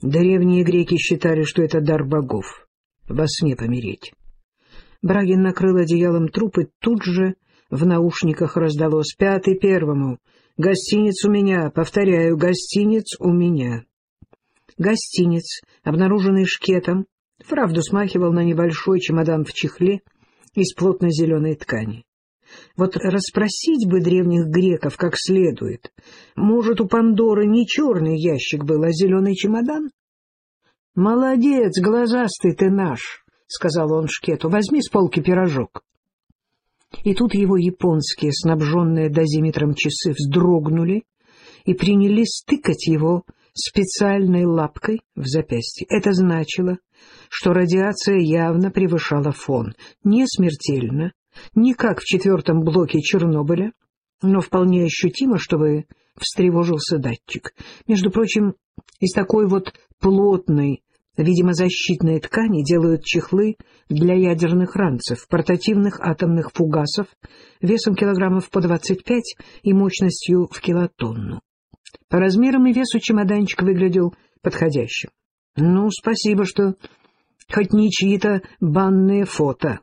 Древние греки считали, что это дар богов — во сне помереть. Брагин накрыл одеялом труп, и тут же в наушниках раздалось «Пятый первому! Гостиниц у меня! Повторяю, гостиниц у меня!» Гостиниц, обнаруженный шкетом, вправду смахивал на небольшой чемодан в чехле из плотной зеленой ткани. Вот расспросить бы древних греков как следует. Может, у Пандоры не черный ящик был, а зеленый чемодан? — Молодец, глазастый ты наш, — сказал он Шкету, — возьми с полки пирожок. И тут его японские, снабженные дозиметром часы, вздрогнули и принялись стыкать его специальной лапкой в запястье. Это значило, что радиация явно превышала фон. Не смертельно, не как в четвертом блоке Чернобыля, но вполне ощутимо, чтобы встревожился датчик. Между прочим, из такой вот плотной, видимо, защитной ткани делают чехлы для ядерных ранцев, портативных атомных фугасов весом килограммов по 25 и мощностью в килотонну. По размерам и весу чемоданчик выглядел подходящим. Ну, спасибо, что хоть не чьи-то банные фото.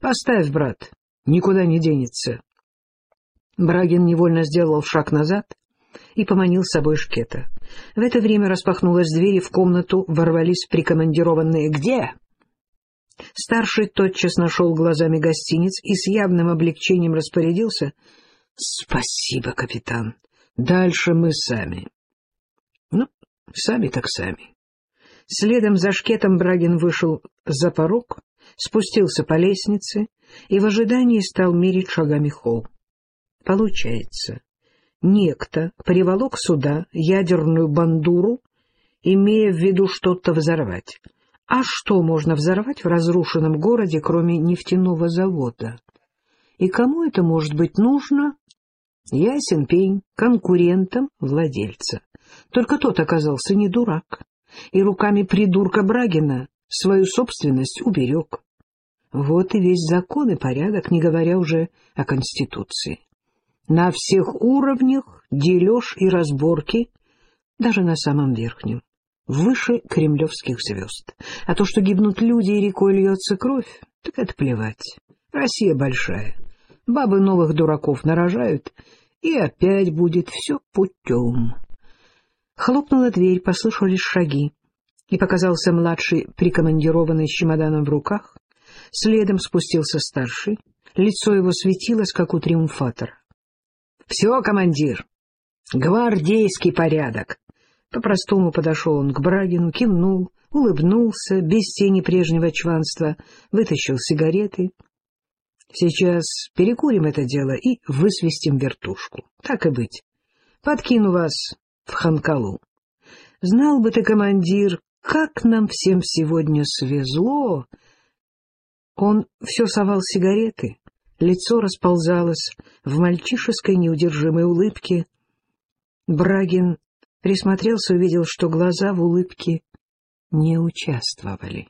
Поставь, брат, никуда не денется. Брагин невольно сделал шаг назад и поманил с собой шкета. В это время распахнулась дверь, и в комнату ворвались прикомандированные. «Где?» Старший тотчас нашел глазами гостиниц и с явным облегчением распорядился. «Спасибо, капитан. Дальше мы сами». «Ну, сами так сами». Следом за шкетом Брагин вышел за порог спустился по лестнице и в ожидании стал мерить шагами холл. Получается, некто приволок сюда ядерную бандуру, имея в виду что-то взорвать. А что можно взорвать в разрушенном городе, кроме нефтяного завода? И кому это может быть нужно? Ясен пень, конкурентам владельца. Только тот оказался не дурак, и руками придурка Брагина свою собственность уберег. Вот и весь закон и порядок, не говоря уже о Конституции. На всех уровнях дележ и разборки, даже на самом верхнем, выше кремлевских звезд. А то, что гибнут люди и рекой льется кровь, так это плевать. Россия большая, бабы новых дураков нарожают, и опять будет все путем. Хлопнула дверь, послышались шаги, и показался младший, прикомандированный с чемоданом в руках, Следом спустился старший. Лицо его светилось, как у триумфатора. — Все, командир! Гвардейский порядок! По-простому подошел он к Брагину, кивнул, улыбнулся, без тени прежнего чванства, вытащил сигареты. — Сейчас перекурим это дело и высвистим вертушку. Так и быть. подкину вас в Ханкалу. Знал бы ты, командир, как нам всем сегодня свезло. Он все совал сигареты, лицо расползалось в мальчишеской неудержимой улыбке. Брагин присмотрелся, увидел, что глаза в улыбке не участвовали.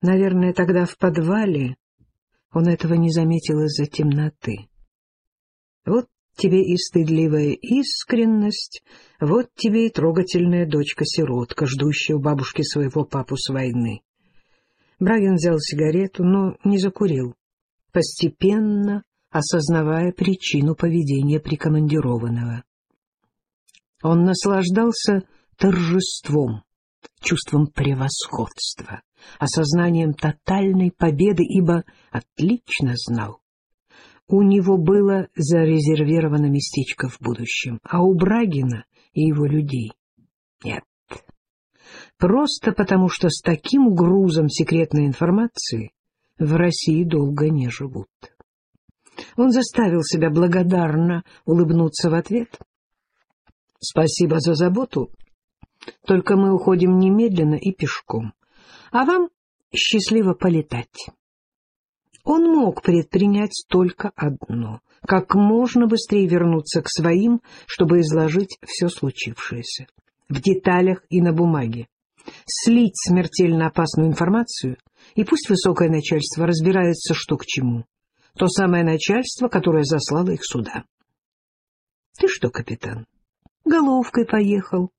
Наверное, тогда в подвале он этого не заметил из-за темноты. Вот тебе и стыдливая искренность, вот тебе и трогательная дочка-сиротка, ждущая у бабушки своего папу с войны. Брагин взял сигарету, но не закурил, постепенно осознавая причину поведения прикомандированного. Он наслаждался торжеством, чувством превосходства, осознанием тотальной победы, ибо отлично знал. У него было зарезервировано местечко в будущем, а у Брагина и его людей нет. Просто потому, что с таким грузом секретной информации в России долго не живут. Он заставил себя благодарно улыбнуться в ответ. — Спасибо за заботу, только мы уходим немедленно и пешком, а вам счастливо полетать. Он мог предпринять только одно — как можно быстрее вернуться к своим, чтобы изложить все случившееся. В деталях и на бумаге. Слить смертельно опасную информацию, и пусть высокое начальство разбирается, что к чему. То самое начальство, которое заслало их сюда. — Ты что, капитан, головкой поехал?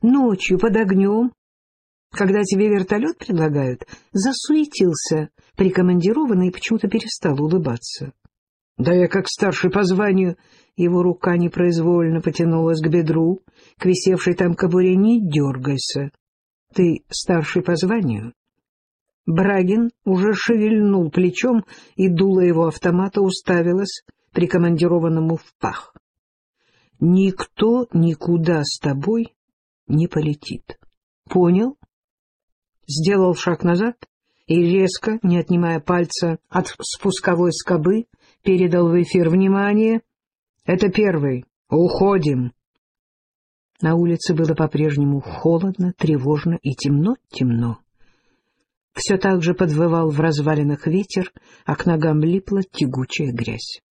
Ночью под огнем когда тебе вертолет предлагают, засуетился прикомандированный почему-то перестал улыбаться. Да я как старший по званию, его рука непроизвольно потянулась к бедру, к висевшей там кобуре, не дергайся. Ты старший по званию? Брагин уже шевельнул плечом, и дуло его автомата уставилось прикомандированному в пах. Никто никуда с тобой не полетит. Понял? Сделал шаг назад и резко, не отнимая пальца от спусковой скобы, передал в эфир внимание. «Это первый. Уходим!» На улице было по-прежнему холодно, тревожно и темно-темно. Все так же подвывал в развалинах ветер, а к ногам липла тягучая грязь.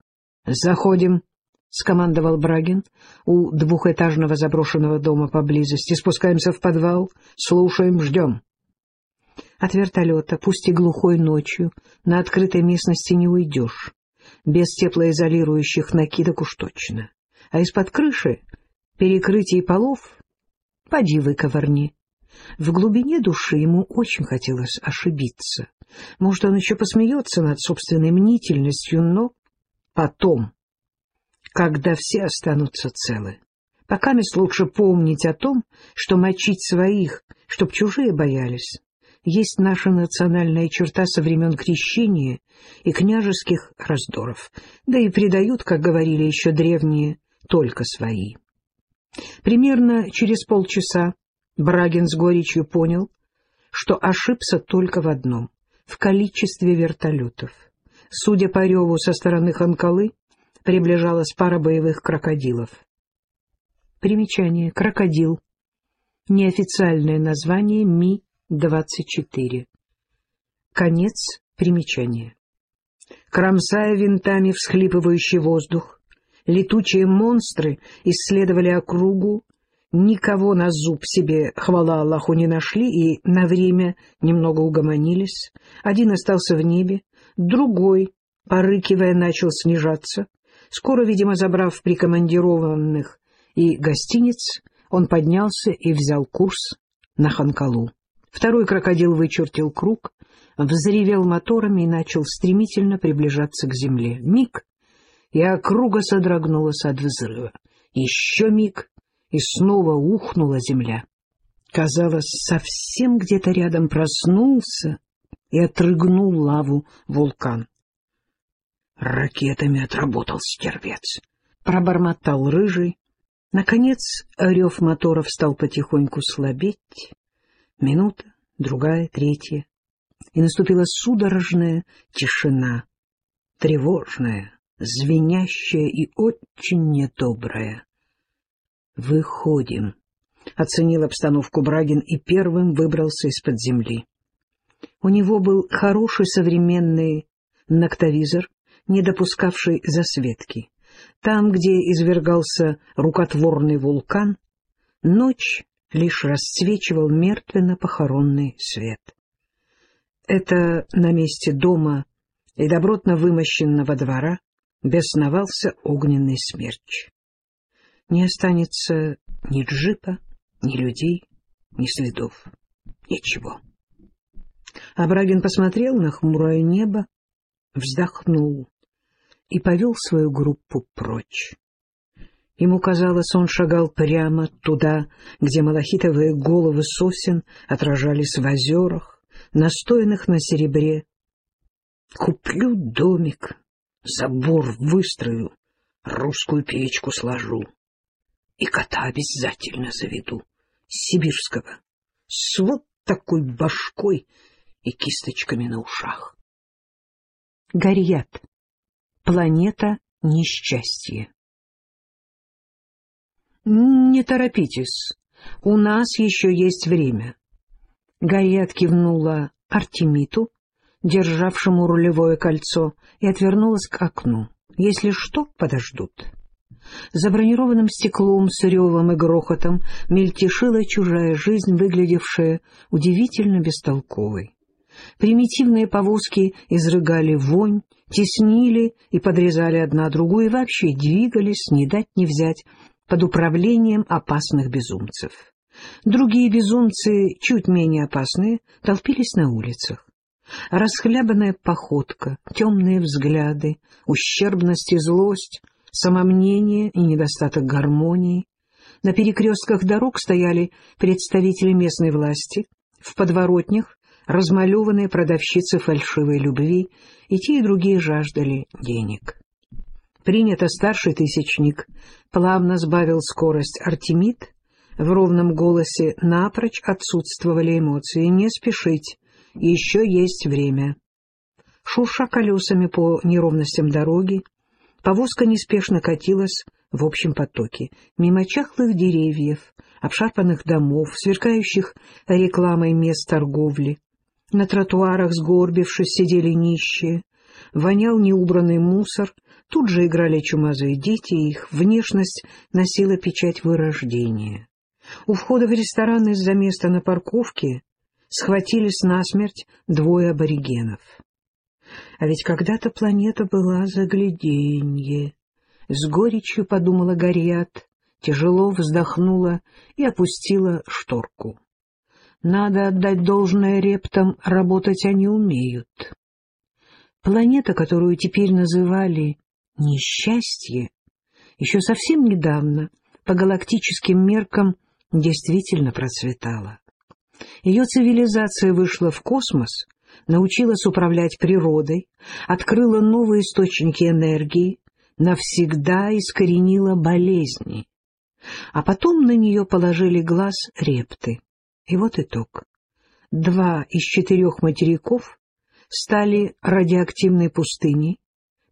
«Заходим!» — скомандовал Брагин у двухэтажного заброшенного дома поблизости. «Спускаемся в подвал, слушаем, ждем». От вертолета, пусть и глухой ночью, на открытой местности не уйдешь. Без теплоизолирующих накидок уж точно. А из-под крыши, перекрытий полов, поди выковырни. В глубине души ему очень хотелось ошибиться. Может, он еще посмеется над собственной мнительностью, но потом, когда все останутся целы. Пока мест лучше помнить о том, что мочить своих, чтоб чужие боялись, есть наша национальная черта со времен крещения и княжеских раздоров, да и предают, как говорили еще древние, только свои. Примерно через полчаса Брагин с горечью понял, что ошибся только в одном — в количестве вертолетов. Судя по реву со стороны Ханкалы, приближалась пара боевых крокодилов. Примечание. Крокодил. Неофициальное название Ми 24. Конец примечания. Кромсая винтами всхлипывающий воздух, летучие монстры исследовали округу, никого на зуб себе, хвала Аллаху, не нашли и на время немного угомонились. Один остался в небе, другой, порыкивая, начал снижаться. Скоро, видимо, забрав прикомандированных и гостиниц, он поднялся и взял курс на Ханкалу. Второй крокодил вычертил круг, взревел моторами и начал стремительно приближаться к земле. Миг, и округа содрогнулась от взрыва. Еще миг, и снова ухнула земля. Казалось, совсем где-то рядом проснулся и отрыгнул лаву вулкан. Ракетами отработал стервец. Пробормотал рыжий. Наконец рев моторов стал потихоньку слабеть. Минута, другая, третья. И наступила судорожная тишина, тревожная, звенящая и очень недобрая. «Выходим», — оценил обстановку Брагин и первым выбрался из-под земли. У него был хороший современный ноктовизор, не допускавший засветки. Там, где извергался рукотворный вулкан, ночь лишь расцвечивал мертвенно-похоронный свет. Это на месте дома и добротно вымощенного двора бесновался огненный смерч. Не останется ни джипа, ни людей, ни следов. Ничего. Абрагин посмотрел на хмурое небо, вздохнул и повел свою группу прочь. Ему казалось, он шагал прямо туда, где малахитовые головы сосен отражались в озерах, настоянных на серебре. Куплю домик, забор выстрою, русскую печку сложу и кота обязательно заведу, сибирского, с вот такой башкой и кисточками на ушах. Горят. Планета несчастья. Не торопитесь, у нас еще есть время. Горят кивнула Артемиту, державшему рулевое кольцо, и отвернулась к окну. Если что, подождут. За бронированным стеклом с ревом и грохотом мельтешила чужая жизнь, выглядевшая удивительно бестолковой. Примитивные повозки изрыгали вонь, теснили и подрезали одна другую и вообще двигались, не дать не взять, под управлением опасных безумцев. Другие безумцы, чуть менее опасные, толпились на улицах. Расхлябанная походка, темные взгляды, ущербность и злость — самомнение и недостаток гармонии. На перекрестках дорог стояли представители местной власти, в подворотнях размалеванные продавщицы фальшивой любви, и те и другие жаждали денег. Принято старший тысячник, плавно сбавил скорость Артемид, в ровном голосе напрочь отсутствовали эмоции. Не спешить, еще есть время. Шурша колесами по неровностям дороги, Повозка неспешно катилась в общем потоке, мимо чахлых деревьев, обшарпанных домов, сверкающих рекламой мест торговли. На тротуарах, сгорбившись, сидели нищие, вонял неубранный мусор, тут же играли чумазые дети, их внешность носила печать вырождения. У входа в ресторан из-за места на парковке схватились насмерть двое аборигенов. А ведь когда-то планета была загляденье. С горечью подумала Гориат, тяжело вздохнула и опустила шторку. Надо отдать должное рептам, работать они умеют. Планета, которую теперь называли «несчастье», еще совсем недавно по галактическим меркам действительно процветала. Ее цивилизация вышла в космос научилась управлять природой, открыла новые источники энергии, навсегда искоренила болезни. А потом на нее положили глаз репты. И вот итог. Два из четырех материков стали радиоактивной пустыней,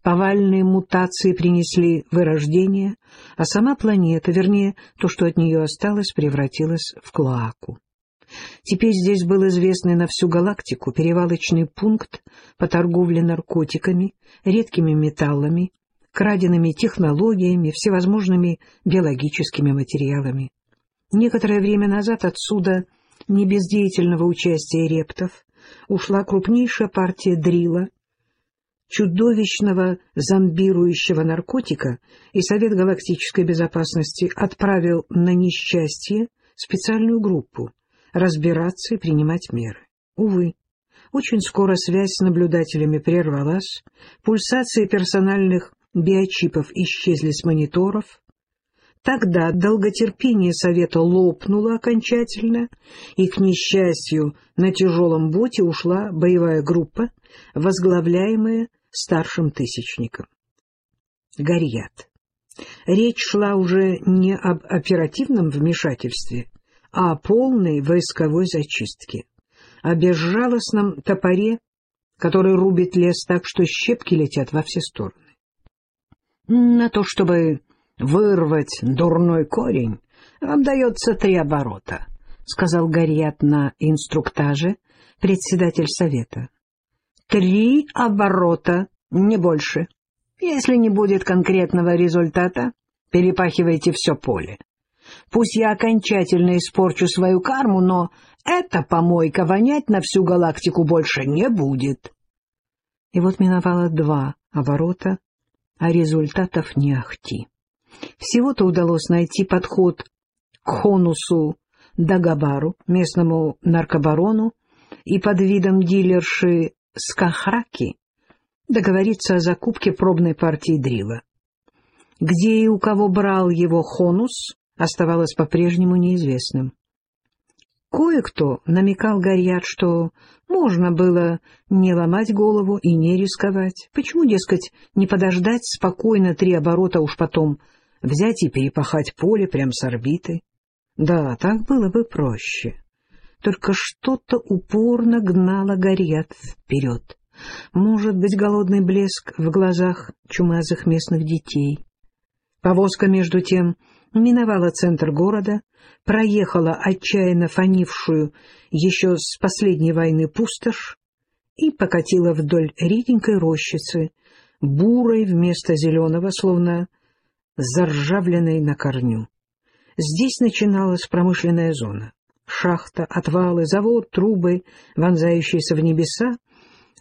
повальные мутации принесли вырождение, а сама планета, вернее, то, что от нее осталось, превратилась в клоаку. Теперь здесь был известный на всю галактику перевалочный пункт по торговле наркотиками, редкими металлами, краденными технологиями, всевозможными биологическими материалами. Некоторое время назад отсюда, не без деятельного участия рептов, ушла крупнейшая партия дрила, чудовищного зомбирующего наркотика, и Совет галактической безопасности отправил на несчастье специальную группу — разбираться и принимать меры. Увы, очень скоро связь с наблюдателями прервалась, пульсации персональных биочипов исчезли с мониторов. Тогда долготерпение совета лопнуло окончательно, и, к несчастью, на тяжелом боте ушла боевая группа, возглавляемая старшим тысячником. Горят. Речь шла уже не об оперативном вмешательстве, о полной войсковой зачистке, о безжалостном топоре, который рубит лес так, что щепки летят во все стороны. На то, чтобы вырвать дурной корень, Вам дается три оборота, — сказал Гарьят на инструктаже председатель совета. Три оборота, не больше. Если не будет конкретного результата, перепахивайте все поле. Пусть я окончательно испорчу свою карму, но эта помойка вонять на всю галактику больше не будет. И вот миновало два оборота, а результатов не ахти. Всего-то удалось найти подход к Хонусу Дагабару, местному наркобарону, и под видом дилерши Скахраки договориться о закупке пробной партии дрила. Где и у кого брал его Хонус, оставалось по-прежнему неизвестным. Кое-кто намекал Горьят, что можно было не ломать голову и не рисковать. Почему, дескать, не подождать спокойно три оборота, уж потом взять и перепахать поле прямо с орбиты? Да, так было бы проще. Только что-то упорно гнало Горьят вперед. Может быть, голодный блеск в глазах чумазых местных детей. Повозка, между тем, миновала центр города, проехала отчаянно фонившую еще с последней войны пустошь и покатила вдоль реденькой рощицы, бурой вместо зеленого, словно заржавленной на корню. Здесь начиналась промышленная зона. Шахта, отвалы, завод, трубы, вонзающиеся в небеса.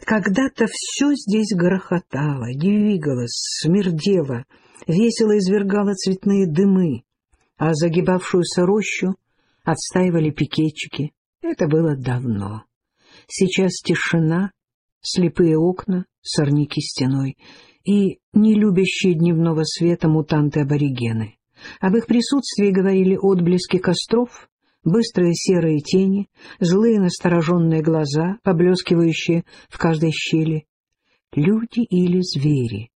Когда-то все здесь грохотало, двигалось, смердело, весело извергало цветные дымы, а загибавшуюся рощу отстаивали пикетчики. Это было давно. Сейчас тишина, слепые окна, сорняки стеной и нелюбящие дневного света мутанты-аборигены. Об их присутствии говорили отблески костров, быстрые серые тени, злые настороженные глаза, поблескивающие в каждой щели. Люди или звери.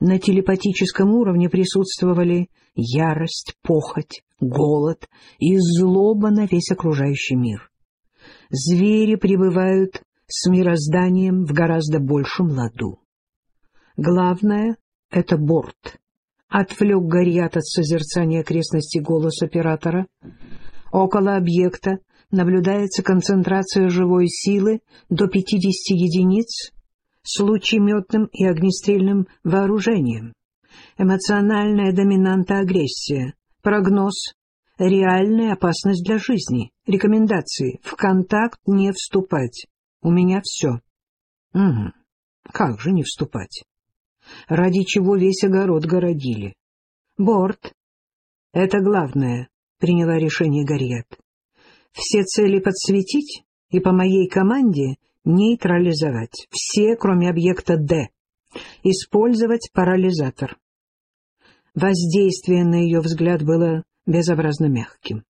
На телепатическом уровне присутствовали ярость, похоть, голод и злоба на весь окружающий мир. Звери пребывают с мирозданием в гораздо большем ладу. Главное — это борт. Отвлек Горьят от созерцания окрестностей голос оператора. Около объекта наблюдается концентрация живой силы до 50 единиц с лучеметным и огнестрельным вооружением. Эмоциональная доминанта агрессия. Прогноз. Реальная опасность для жизни. Рекомендации. В контакт не вступать. У меня все. Угу. Как же не вступать? Ради чего весь огород городили? Борт. Это главное, приняла решение Горьят. Все цели подсветить и по моей команде нейтрализовать. Все, кроме объекта «Д». Использовать парализатор. Воздействие на ее взгляд было безобразно мягким.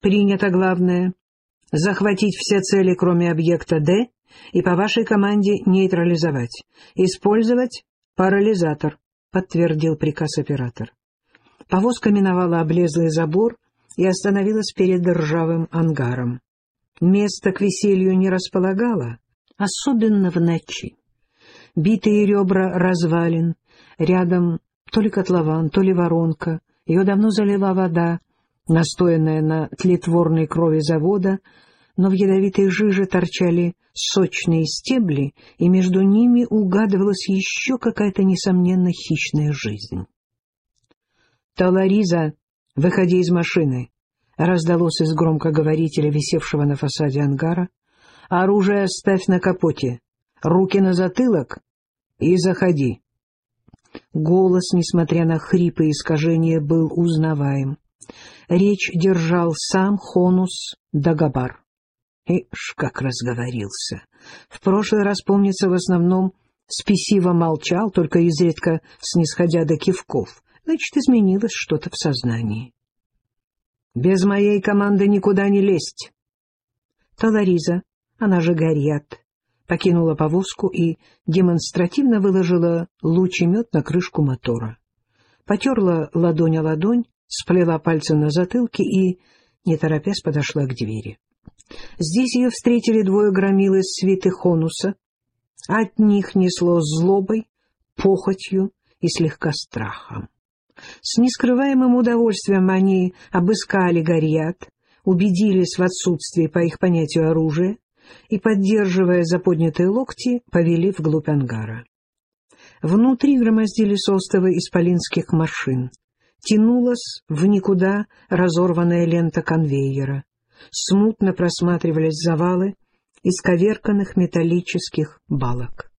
Принято главное — захватить все цели, кроме объекта «Д», и по вашей команде нейтрализовать. Использовать парализатор, — подтвердил приказ оператор. Повозка миновала облезлый забор и остановилась перед ржавым ангаром. Место к веселью не располагало, особенно в ночи. Битые ребра развалин, рядом то ли котлован, то ли воронка, ее давно залила вода, настоянная на тлетворной крови завода, но в ядовитой жиже торчали сочные стебли, и между ними угадывалась еще какая-то, несомненно, хищная жизнь. «Талариза, выходи из машины!» раздалось из громкоговорителя, висевшего на фасаде ангара. «Оружие оставь на капоте, руки на затылок и заходи». Голос, несмотря на хрипы и искажения, был узнаваем. Речь держал сам Хонус Дагабар. Ишь, как разговорился. В прошлый раз, помнится, в основном спесиво молчал, только изредка снисходя до кивков. Значит, изменилось что-то в сознании. Без моей команды никуда не лезть. Талариза, она же Горят, покинула повозку и демонстративно выложила лучемет на крышку мотора. Потерла ладонь о ладонь, сплела пальцы на затылке и, не торопясь, подошла к двери. Здесь ее встретили двое громил из свиты Хонуса. От них несло злобой, похотью и слегка страхом. С нескрываемым удовольствием они обыскали Горьят, убедились в отсутствии, по их понятию, оружия и, поддерживая заподнятые локти, повели вглубь ангара. Внутри громоздились остовы исполинских машин. Тянулась в никуда разорванная лента конвейера. Смутно просматривались завалы исковерканных металлических балок.